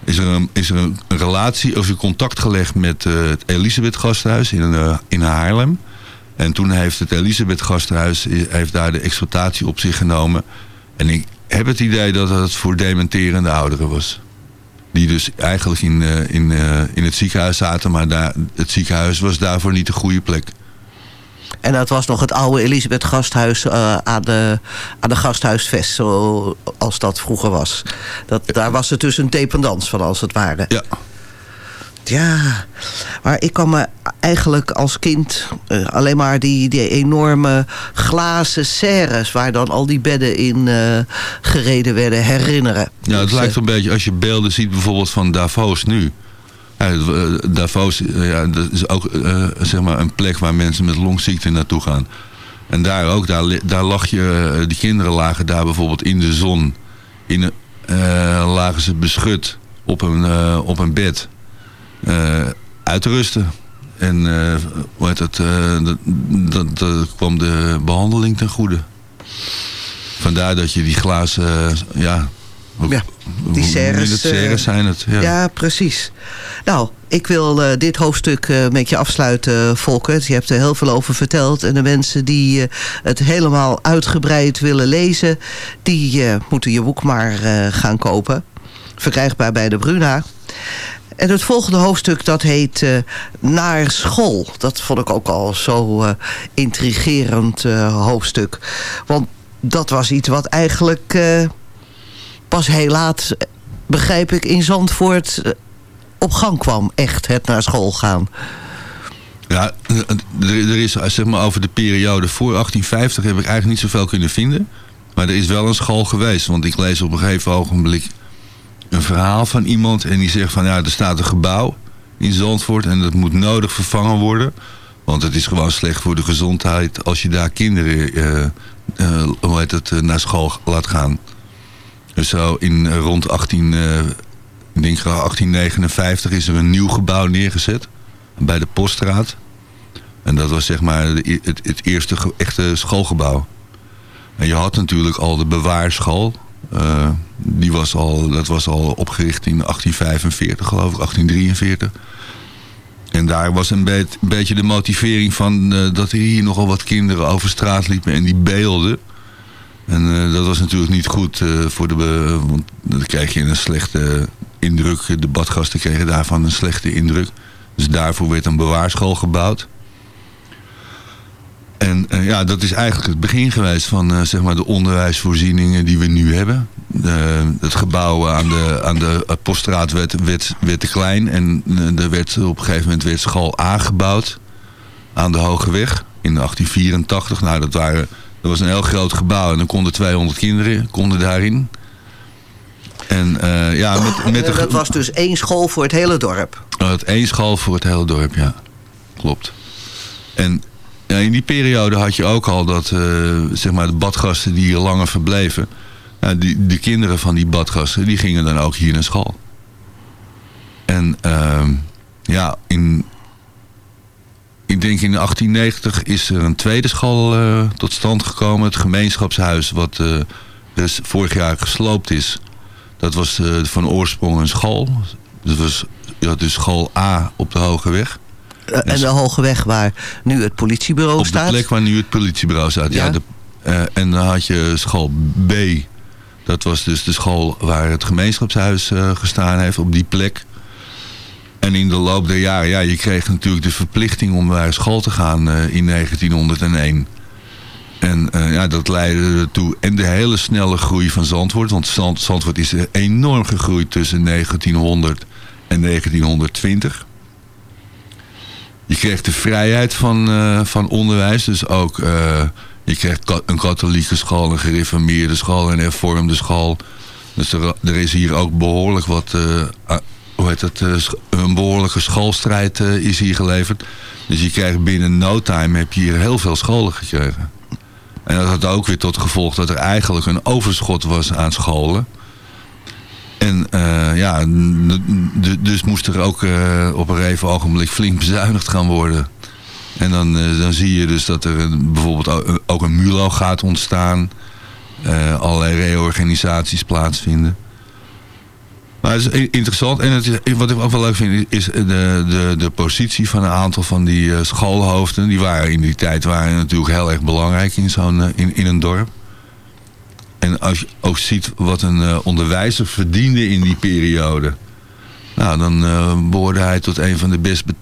is er een, is een, relatie of een contact gelegd met het Elisabeth Gasthuis in, in Haarlem... En toen heeft het Elisabeth Gasthuis heeft daar de exploitatie op zich genomen. En ik heb het idee dat het voor dementerende ouderen was. Die dus eigenlijk in, in, in het ziekenhuis zaten, maar daar, het ziekenhuis was daarvoor niet de goede plek. En dat was nog het oude Elisabeth Gasthuis uh, aan, de, aan de Gasthuisvest, zoals dat vroeger was. Dat, daar was het dus een dependance van, als het ware. Ja. Ja, maar ik kan me eigenlijk als kind uh, alleen maar die, die enorme glazen serres... waar dan al die bedden in uh, gereden werden herinneren. Ja, het dus, lijkt een beetje als je beelden ziet bijvoorbeeld van Davos nu... Ja, Davos ja, dat is ook uh, zeg maar een plek waar mensen met longziekte naartoe gaan. En daar ook, daar, daar lag je, die kinderen lagen daar bijvoorbeeld in de zon. In, uh, lagen ze beschut op een, uh, op een bed. uit te. En hoe dat, dat, dat, dat, kwam de behandeling ten goede. Vandaar dat je die glazen, ja, ja, die serres. serres zijn het. Ja. ja, precies. Nou, ik wil uh, dit hoofdstuk uh, met je afsluiten, Volkert. Je hebt er heel veel over verteld. En de mensen die uh, het helemaal uitgebreid willen lezen... die moeten je boek maar gaan kopen. Verkrijgbaar bij de Bruna. En het volgende hoofdstuk dat heet Naar school. Dat vond ik ook al zo intrigerend hoofdstuk. Want dat was iets wat eigenlijk pas heel laat, begrijp ik, in Zandvoort op gang kwam. Echt het naar school gaan. Ja, er is zeg maar over de periode voor 1850 heb ik eigenlijk niet zoveel kunnen vinden. Maar er is wel een school geweest. Want ik lees op een gegeven ogenblik een verhaal van iemand. En die zegt van ja, er staat een gebouw in Zandvoort. En dat moet nodig vervangen worden. Want het is gewoon slecht voor de gezondheid als je daar kinderen hoe heet het, naar school laat gaan. Dus zo in rond 18, ik denk 1859 is er een nieuw gebouw neergezet. Bij de Poststraat. En dat was zeg maar het, het eerste echte schoolgebouw. En je had natuurlijk al de bewaarschool. Uh, die was al, dat was al opgericht in 1845 geloof ik, 1843. En daar was een, be beetje de motivering van uh, dat er hier nogal wat kinderen over straat liepen en die beelden. En uh, dat was natuurlijk niet goed voor de... want dan krijg je een slechte indruk. De badgasten kregen daarvan een slechte indruk. Dus daarvoor werd een bewaarschool gebouwd. En ja, dat is eigenlijk het begin geweest van zeg maar de onderwijsvoorzieningen die we nu hebben. het gebouw aan de, aan de poststraat werd, werd, te klein. En er werd, op een gegeven moment werd school A gebouwd. Aan de Hoge Weg in 1884. Nou, dat, waren, dat was een heel groot gebouw. En dan konden 200 kinderen konden daarin. En, uh, ja, met, met de... Dat was dus één school voor het hele dorp? Het één school voor het hele dorp, ja. Klopt. En ja, in die periode had je ook al dat uh, zeg maar de badgasten die hier langer verbleven... Die, de kinderen van die badgasten, die gingen dan ook hier naar school. En ehm, ja, in, denk in 1890 is er een tweede school tot stand gekomen. Het gemeenschapshuis wat dus vorig jaar gesloopt is... Dat was uh, van oorsprong een school. Dat was ja, dus school A op de Hoge Weg. En de Hoge Weg waar nu het politiebureau staat? Op de plek waar nu het politiebureau staat, ja. ja de, en dan had je school B. Dat was dus de school waar het gemeenschapshuis gestaan heeft, op die plek. En in de loop der jaren, ja, je kreeg natuurlijk de verplichting om naar school te gaan in 1901. En uh, ja, dat leidde ertoe. En de hele snelle groei van Zandvoort. Want Zand, Zandvoort is enorm gegroeid tussen 1900 en 1920. Je kreeg de vrijheid van, uh, van onderwijs. Dus ook Je ka- een katholieke school, een gereformeerde school, een hervormde school. Dus er, er is hier ook behoorlijk wat, eh, hoe heet het, eh, een behoorlijke schoolstrijd eh, is hier geleverd. Dus je krijgt binnen no time heb je hier heel veel scholen gekregen. En dat had ook weer tot gevolg dat er eigenlijk een overschot was aan scholen. En eh, ja, dus moest er ook op een even ogenblik flink bezuinigd gaan worden. En dan, dan zie je dus dat er bijvoorbeeld ook een MULO gaat ontstaan. allerlei reorganisaties plaatsvinden. Maar het is interessant. En het is, wat ik ook wel leuk vind is de, de, de positie van een aantal van die eh, schoolhoofden. Die waren in die tijd waren natuurlijk heel erg belangrijk in, zo'n, eh, in, in een dorp. En als je ook ziet wat een eh, onderwijzer verdiende in die periode. Nou, dan eh behoorde hij tot een van de best, be-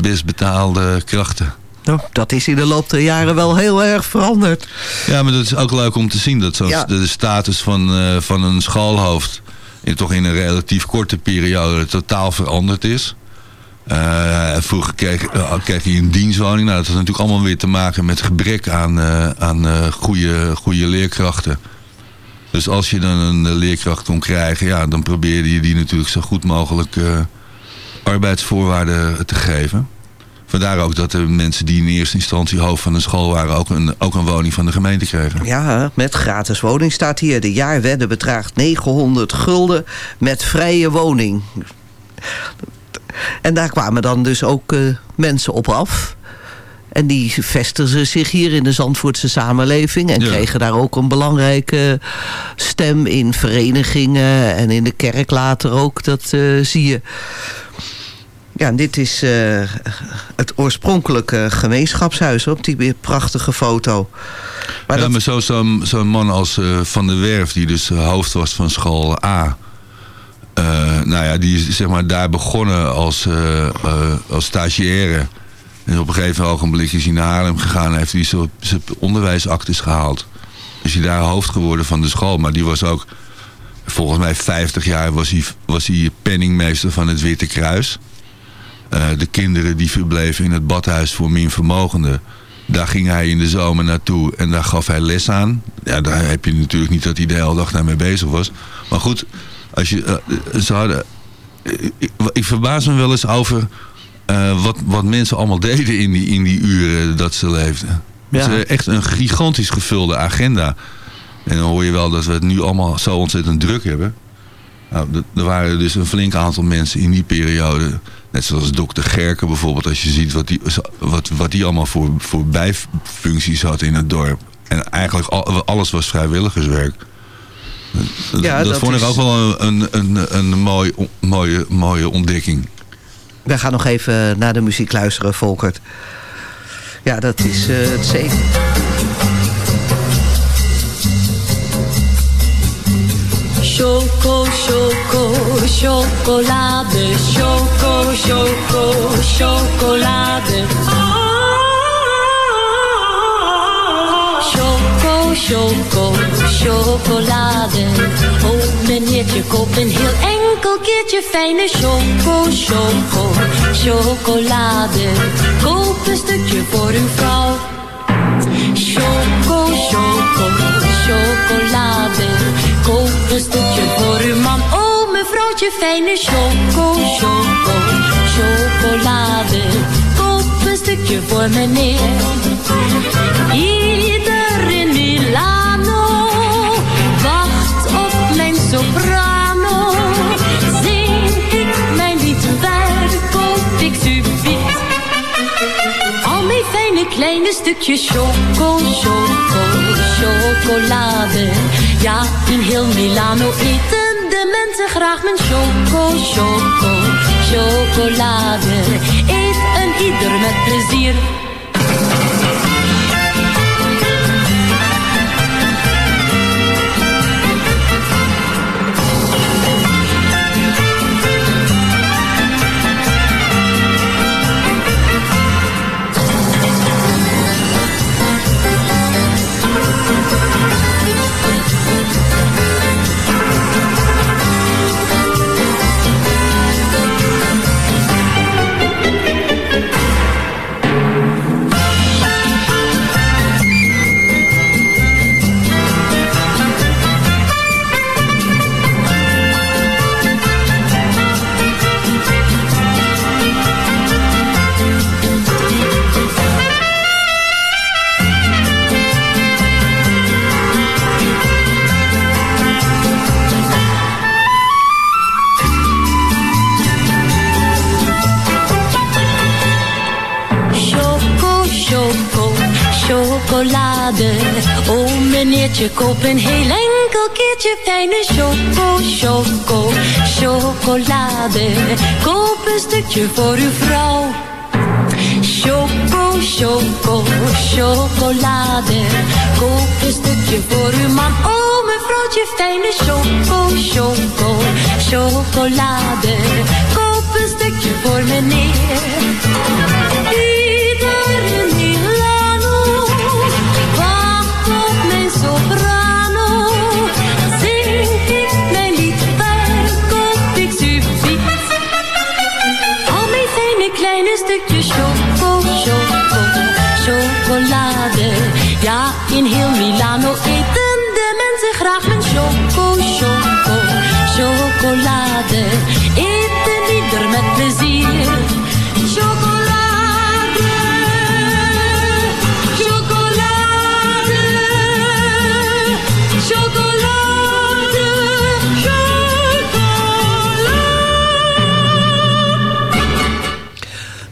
best betaalde krachten. Nou, dat is in de loop der jaren wel heel erg veranderd. Ja, maar dat is ook leuk om te zien. Dat Ja. de status van, van een schoolhoofd... In, toch in een relatief korte periode totaal veranderd is. Eh, vroeger kreeg, kreeg hij een dienstwoning. Nou, dat had natuurlijk allemaal weer te maken met gebrek aan, eh, aan goede, goede leerkrachten. Dus als je dan een leerkracht kon krijgen... Ja, dan probeerde je die natuurlijk zo goed mogelijk arbeidsvoorwaarden te geven. Vandaar ook dat de mensen die in eerste instantie hoofd van een school waren... ook een, ook een woning van de gemeente kregen. Ja, met gratis woning staat hier. De jaarwedde bedraagt 900 gulden met vrije woning. En daar kwamen dan dus ook eh, mensen op af. En die vestigden zich hier in de Zandvoortse samenleving. En Ja. kregen daar ook een belangrijke stem in verenigingen. En in de kerk later ook. Dat eh, zie je. Ja, en dit is eh, het oorspronkelijke gemeenschapshuis op die weer prachtige foto. Maar ja, dat, maar zo- zo'n man als eh, Van der Werf, die dus eh, hoofd was van school A. eh, nou ja, die is zeg maar daar begonnen als, als stagiaire. En op een gegeven ogenblik is hij naar Haarlem gegaan en heeft hij zijn onderwijsactes gehaald. Is hij daar hoofd geworden van de school. Maar die was ook, volgens mij 50 jaar was hij, was hij penningmeester van het Witte Kruis. Eh, de kinderen die verbleven in het badhuis voor minvermogenden. Daar ging hij in de zomer naartoe en daar gaf hij les aan. Ja, daar heb je natuurlijk niet dat hij de hele dag daarmee bezig was. Maar goed, als je, eh, ze hadden, ik, verbaas me wel eens over eh, wat, wat mensen allemaal deden in die, in die uren dat ze leefden. Ja. Ze hadden echt een gigantisch gevulde agenda. En dan hoor je wel dat we het nu allemaal zo ontzettend druk hebben. Nou, er waren dus een flink aantal mensen in die periode. Net zoals dokter Gerken bijvoorbeeld. Als je ziet wat die, wat, wat die allemaal voor, voor bijfuncties had in het dorp. En eigenlijk al- alles was vrijwilligerswerk. Dat, Ja, dat, dat vond is- ik ook wel een, een, een, een mooi, on- mooie, mooie ontdekking. We gaan nog even naar de muziek luisteren, Volkert. Ja, dat is eh, het zeker. Choco, choco, chocolade. Choco, choco, chocolade. Choco, choco, chocolade. Oh, meneertje, koop een heel enkel keertje fijne choco, choco, chocolade. Koop een stukje voor uw vrouw. Choco, choco, chocolade. Een stukje voor uw man. Oh, mevrouwtje, fijne choco, choco, chocolade. Koop een stukje voor meneer. Ieder in Milano wacht op mijn soprano. Zing ik mijn lied, waar koop ik? Al mijn fijne kleine stukjes choco, choco, chocolade. Ja, in heel Milano eten de mensen graag mijn choco, choco, chocolade. Eet een ieder met plezier. Netje, koop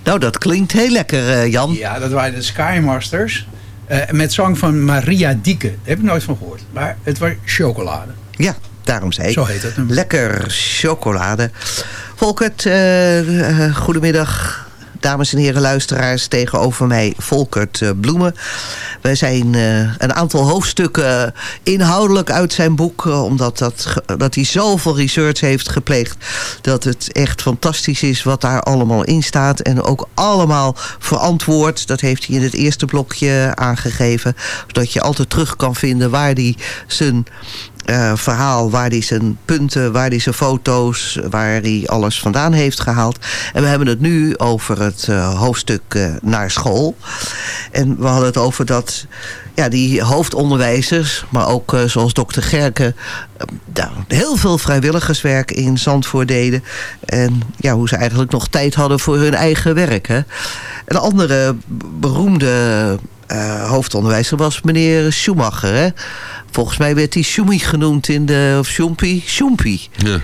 Nou, dat klinkt heel lekker, eh, Jan. Ja, dat waren de Skymasters. eh, met zang van Maria Dieke. Daar heb ik nooit van gehoord. Maar het was chocolade. Ja, daarom zei ik. Zo heet het. Lekker chocolade. Volkert, eh, goedemiddag. Dames en heren luisteraars, tegenover mij Volkert eh, Bloemen. Wij zijn eh, een aantal hoofdstukken inhoudelijk uit zijn boek... eh, omdat dat, dat hij zoveel research heeft gepleegd... dat het echt fantastisch is wat daar allemaal in staat. En ook allemaal verantwoord. Dat heeft hij in het eerste blokje aangegeven. Zodat je altijd terug kan vinden waar hij zijn eh, verhaal waar hij zijn punten, waar hij zijn foto's, waar hij alles vandaan heeft gehaald. En we hebben het nu over het eh, hoofdstuk eh, naar school. En we hadden het over dat ja, die hoofdonderwijzers, maar ook zoals dokter Gerke, daar heel veel vrijwilligerswerk in Zandvoort deden. En ja, hoe ze eigenlijk nog tijd hadden voor hun eigen werk. Hè. Een andere beroemde eh, hoofdonderwijzer was meneer Schumacher. Hè? Volgens mij werd hij Schumi genoemd in de... Of Schumpi? Schumpi. Ja.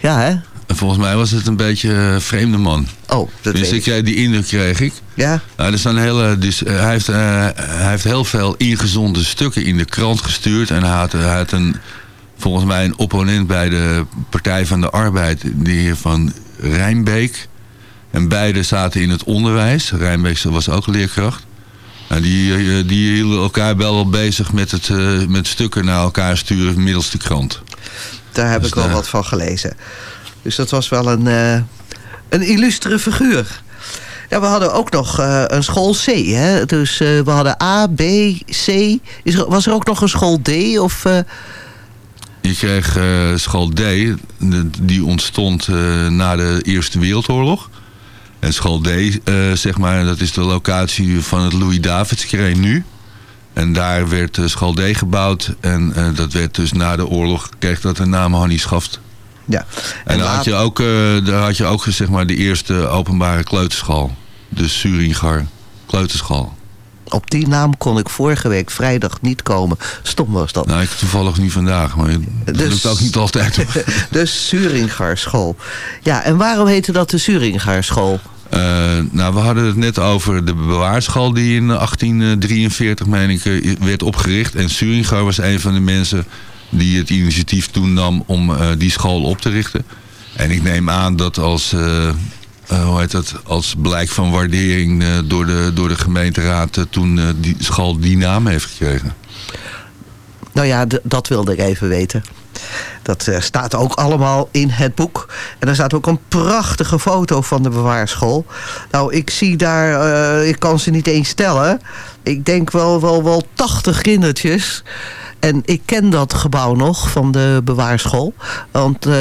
Ja, hè? En volgens mij was het een beetje een vreemde man. Oh, dat dus weet ik ik. die indruk kreeg ik. Ja? Nou, er staan hele, dus, eh, hij, heeft, eh, hij heeft heel veel ingezonde stukken in de krant gestuurd. En hij had, hij had een, volgens mij een opponent bij de Partij van de Arbeid, de heer Van Rijnbeek. En beide zaten in het onderwijs. Rijnbeek was ook leerkracht. Nou, die, eh, die hielden elkaar wel bezig met, het, eh, met stukken naar elkaar sturen middels de krant. Daar heb Dus ik wel daar- wat van gelezen. Dus dat was wel een, eh, een illustere figuur. Ja, we hadden ook nog een school C. Hè? Dus we hadden A, B, C. Is er, was er ook nog een school D? Of, eh, Je kreeg school D, die ontstond na de Eerste Wereldoorlog. En school D, eh, zeg maar, dat is de locatie van het Louis-Davids nu. En daar werd eh, school D gebouwd. En eh, dat werd dus na de oorlog, kreeg dat de naam Hannie Schaft. ja. En, daar, had je ook, daar had je ook zeg maar, de eerste openbare kleuterschool. De Suringar kleuterschool. Op die naam kon ik vorige week vrijdag niet komen. Stom was dat. Nou, ik toevallig niet vandaag, maar dat Dus- lukt ook niet altijd. De Suringarschool. Ja, en waarom heette dat de Suringarschool? Eh, nou, we hadden het net over de bewaarschool die in 1843, meen ik, eh, werd opgericht. En Suringar was een van de mensen die het initiatief toen nam om eh, die school op te richten. En ik neem aan dat als, eh, hoe heet dat, als blijk van waardering door, de, door de gemeenteraad toen die school die naam heeft gekregen. Nou ja, dat wilde ik even weten. Dat eh, staat ook allemaal in het boek. En er staat ook een prachtige foto van de bewaarschool. Nou, ik zie daar, eh, ik kan ze niet eens stellen. Ik denk wel, wel, wel 80 kindertjes. En ik ken dat gebouw nog van de bewaarschool. Want eh,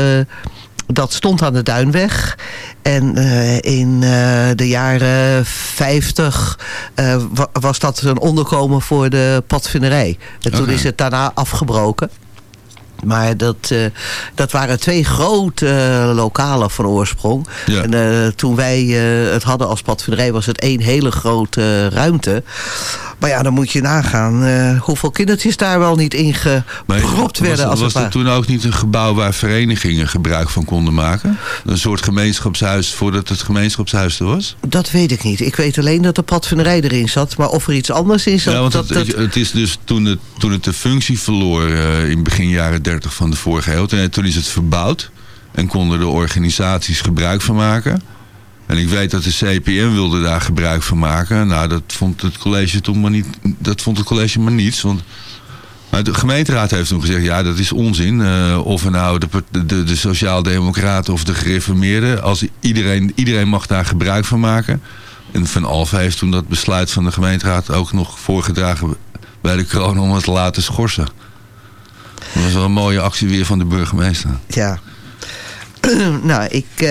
dat stond aan de Duinweg. En in de jaren 50 eh, wa- was dat een onderkomen voor de padvinderij. En toen is het daarna afgebroken. Maar dat, eh, dat waren twee grote eh, lokalen van oorsprong. Ja. En eh, toen wij het hadden als padvinderij was het één hele grote ruimte. Maar ja, dan moet je nagaan eh, hoeveel kindertjes daar wel niet in gepropt werden. was, als was er toen ook niet een gebouw waar verenigingen gebruik van konden maken? Een soort gemeenschapshuis voordat het gemeenschapshuis er was? Dat weet ik niet. Ik weet alleen dat de padvinderij erin zat. Maar of er iets anders in zat... Ja, want dat, het, dat- het is dus toen het, toen het de functie verloor eh, in begin jaren 30 van de vorige eeuw. Toen, toen is het verbouwd en konden de organisaties gebruik van maken. En ik weet dat de CPM wilde daar gebruik van maken. Nou, dat vond het college toen maar niet. Dat vond het college maar niets. Want de gemeenteraad heeft toen gezegd, ja, dat is onzin. Eh, of nou de, de, de sociaaldemocraten of de gereformeerden. Als iedereen, iedereen mag daar gebruik van maken. En Van Alphen heeft toen dat besluit van de gemeenteraad ook nog voorgedragen bij de kroon om het te laten schorsen. Dat was wel een mooie actie weer van de burgemeester. Ja. nou, ik eh,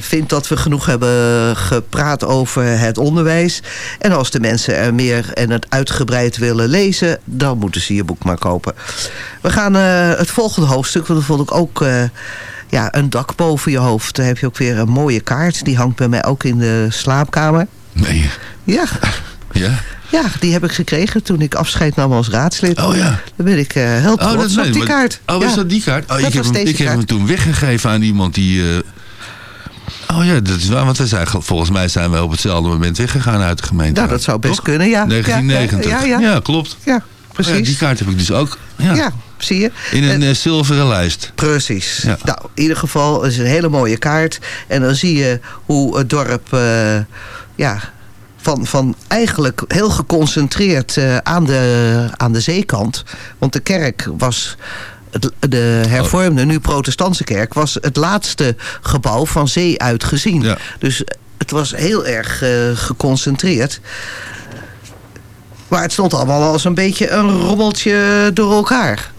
vind dat we genoeg hebben gepraat over het onderwijs. En als de mensen er meer en het uitgebreid willen lezen... dan moeten ze je boek maar kopen. We gaan eh, het volgende hoofdstuk, want dat vond ik ook... eh, ja, een dak boven je hoofd. Daar heb je ook weer een mooie kaart. Die hangt bij mij ook in de slaapkamer. Nee. Ja, Ja? Ja die heb ik gekregen toen ik afscheid nam als raadslid. Oh ja. Dan ben ik eh, heel trots op nee, die maar- kaart. Oh, Ja. is dat die kaart? Oh, Dat ik heb, was hem, ik heb hem toen weggegeven aan iemand die... eh, Oh ja, dat is waar, want we zijn, volgens mij zijn we op hetzelfde moment weggegaan uit de gemeente. Nou, dat zou best Toch? kunnen, ja. 1990. Ja, ja, ja. klopt. Ja, Oh precies. ja, die kaart heb ik dus ook. Ja. Ja, zie je. In een En- eh, zilveren lijst. Precies. Ja. Nou, in ieder geval is een hele mooie kaart. En dan zie je hoe het dorp... ja, van, van eigenlijk heel geconcentreerd eh, aan, de, aan de zeekant. Want de kerk was... het- De hervormde, nu protestantse kerk... was het laatste gebouw van zee uit gezien. Ja. Dus het was heel erg eh, geconcentreerd. Maar het stond allemaal als een beetje een rommeltje door elkaar.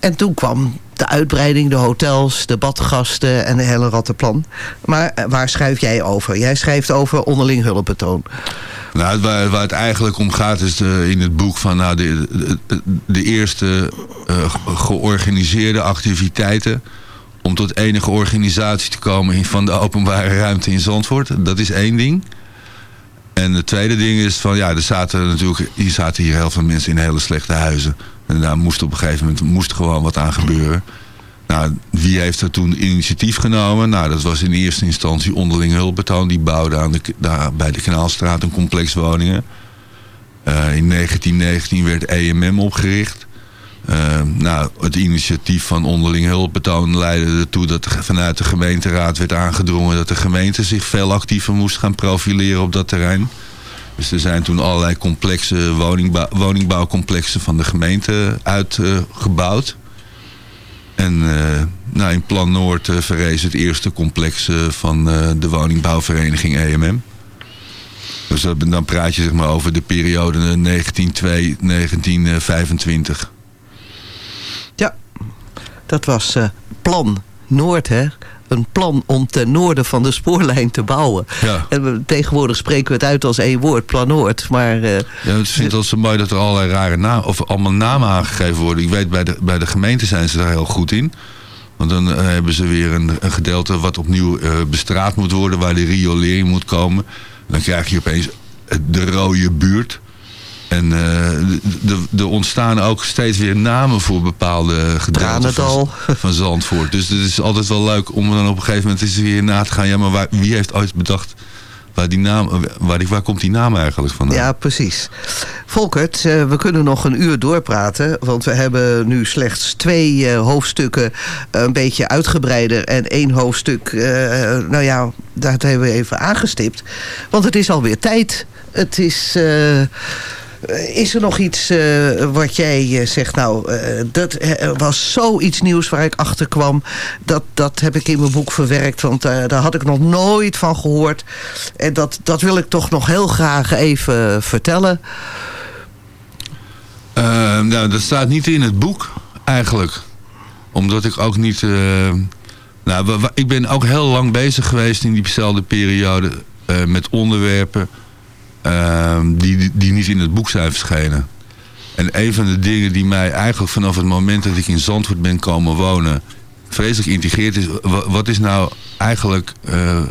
En toen kwam de uitbreiding, de hotels, de badgasten en de hele rattenplan. Maar eh, waar schrijf jij over? Jij schrijft over onderling hulpbetoon. Nou, waar, waar het eigenlijk om gaat is de, in het boek van nou, de, de, eerste eh, ge- georganiseerde activiteiten om tot enige organisatie te komen van de openbare ruimte in Zandvoort. Dat is één ding. En het tweede ding is van ja, er natuurlijk hier zaten hier heel veel mensen in hele slechte huizen. En daar moest op een gegeven moment moest gewoon wat aan gebeuren. Nou, wie heeft er toen initiatief genomen? Nou, dat was in eerste instantie onderling hulpbetoon. Die bouwde aan de, daar bij de Kanaalstraat een complex woningen. Eh, in 1919 werd EMM opgericht. Eh, nou, het initiatief van onderling hulpbetoon leidde ertoe dat vanuit de gemeenteraad werd aangedrongen dat de gemeente zich veel actiever moest gaan profileren op dat terrein. Dus er zijn toen allerlei complexe woningbouw, woningbouwcomplexen van de gemeente uitgebouwd. En eh, nou, in Plan Noord eh, verrees het eerste complex eh, van de woningbouwvereniging EMM. Dus dan praat je zeg maar over de periode 1902-1925. Ja, dat was plan Noord, hè? Een plan om ten noorden van de spoorlijn te bouwen. Ja. En we, tegenwoordig spreken we het uit als één woord, plan Noord. Maar eh, Ja, ik vind het wel zo mooi dat er allerlei rare namen, of allemaal namen aangegeven worden. Ik weet, bij de, bij de gemeente zijn ze daar heel goed in. Want dan eh, hebben ze weer een, een gedeelte wat opnieuw eh, bestraat moet worden, waar de riolering moet komen. Dan krijg je opeens de rode buurt. En eh, er ontstaan ook steeds weer namen voor bepaalde Tranendal. van, van Zandvoort. Dus het is altijd wel leuk om dan op een gegeven moment eens weer na te gaan. Ja, maar waar, wie heeft ooit bedacht waar, die naam, waar, waar komt die naam eigenlijk vandaan? Ja, precies. Volkert, eh, we kunnen nog een uur doorpraten. Want we hebben nu slechts twee eh, hoofdstukken een beetje uitgebreider. En één hoofdstuk, eh, nou ja, dat hebben we even aangestipt. Want het is alweer tijd. Het is... eh, is er nog iets eh, wat jij eh, zegt, nou, eh, dat eh, was zoiets nieuws waar ik achter kwam. Dat, dat heb ik in mijn boek verwerkt, want eh, daar had ik nog nooit van gehoord. En dat, dat wil ik toch nog heel graag even vertellen. Eh, nou, dat staat niet in het boek, eigenlijk. Omdat ik ook niet... eh, nou, ik ben ook heel lang bezig geweest in diezelfde periode... eh, met onderwerpen eh, die, die- die niet in het boek zijn verschenen. En een van de dingen die mij eigenlijk vanaf het moment dat ik in Zandvoort ben komen wonen... vreselijk integreert is... wa- wat is nou eigenlijk... eh,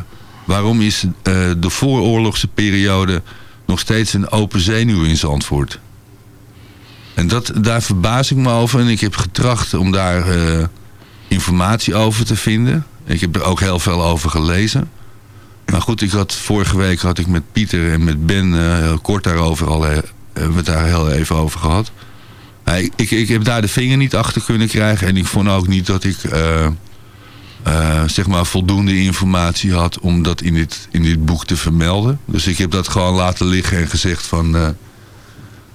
waarom is eh, de vooroorlogse periode nog steeds een open zenuw in Zandvoort. En dat, daar verbaas ik me over. En ik heb getracht om daar eh, informatie over te vinden. Ik heb er ook heel veel over gelezen. Maar goed, ik had, vorige week had ik met Pieter en met Ben eh, heel kort daarover al, eh, hebben we het daar heel even over gehad. Ik, ik, ik heb daar de vinger niet achter kunnen krijgen. En ik vond ook niet dat ik eh, zeg maar voldoende informatie had om dat in dit, in dit boek te vermelden. Dus ik heb dat gewoon laten liggen en gezegd van...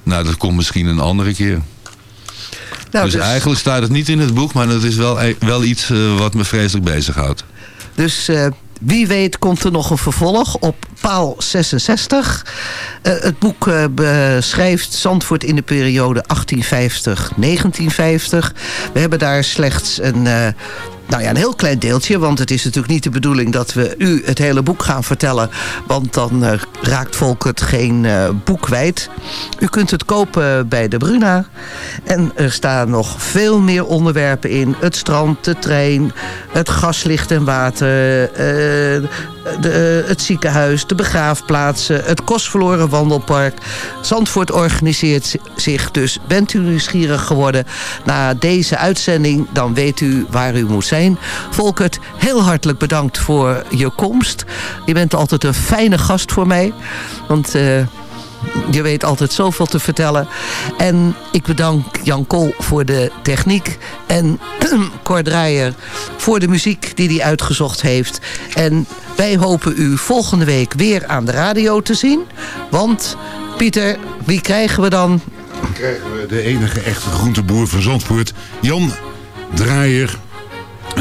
nou, dat komt misschien een andere keer. Nou, dus, dus- eigenlijk staat het niet in het boek, maar dat is wel, e- wel iets wat me vreselijk bezighoudt. Dus wie weet komt er nog een vervolg op paal 66. Eh, het boek eh, beschrijft Zandvoort in de periode 1850-1950. We hebben daar slechts een... nou ja, een heel klein deeltje, want het is natuurlijk niet de bedoeling dat we u het hele boek gaan vertellen. Want dan eh, raakt volk het geen eh, boek kwijt. U kunt het kopen bij de Bruna. En er staan nog veel meer onderwerpen in. Het strand, de trein, het gaslicht en water, eh, de, het ziekenhuis, de begraafplaatsen, het kostverloren wandelpark. Zandvoort organiseert zich dus. Bent u nieuwsgierig geworden na deze uitzending, dan weet u waar u moet zijn. Volkert, heel hartelijk bedankt voor je komst. Je bent altijd een fijne gast voor mij. Want... eh, je weet altijd zoveel te vertellen. En ik bedank Jan Kool voor de techniek. En Cor Draaier voor de muziek die hij uitgezocht heeft. En wij hopen u volgende week weer aan de radio te zien. Want, Pieter, wie krijgen we dan? Dan krijgen we de enige echte groenteboer van Zandvoort, Jan Draaier.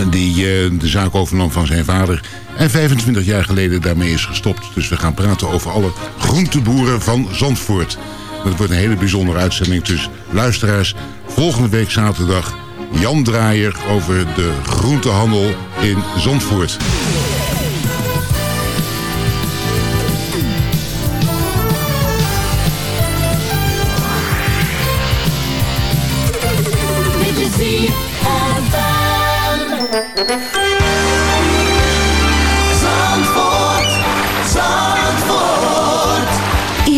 Die eh, de zaak overnam van zijn vader. En 25 jaar geleden daarmee is gestopt. Dus we gaan praten over alle groenteboeren van Zandvoort. Dat wordt een hele bijzondere uitzending. Dus luisteraars, volgende week zaterdag... Jan Draaier over de groentehandel in Zandvoort.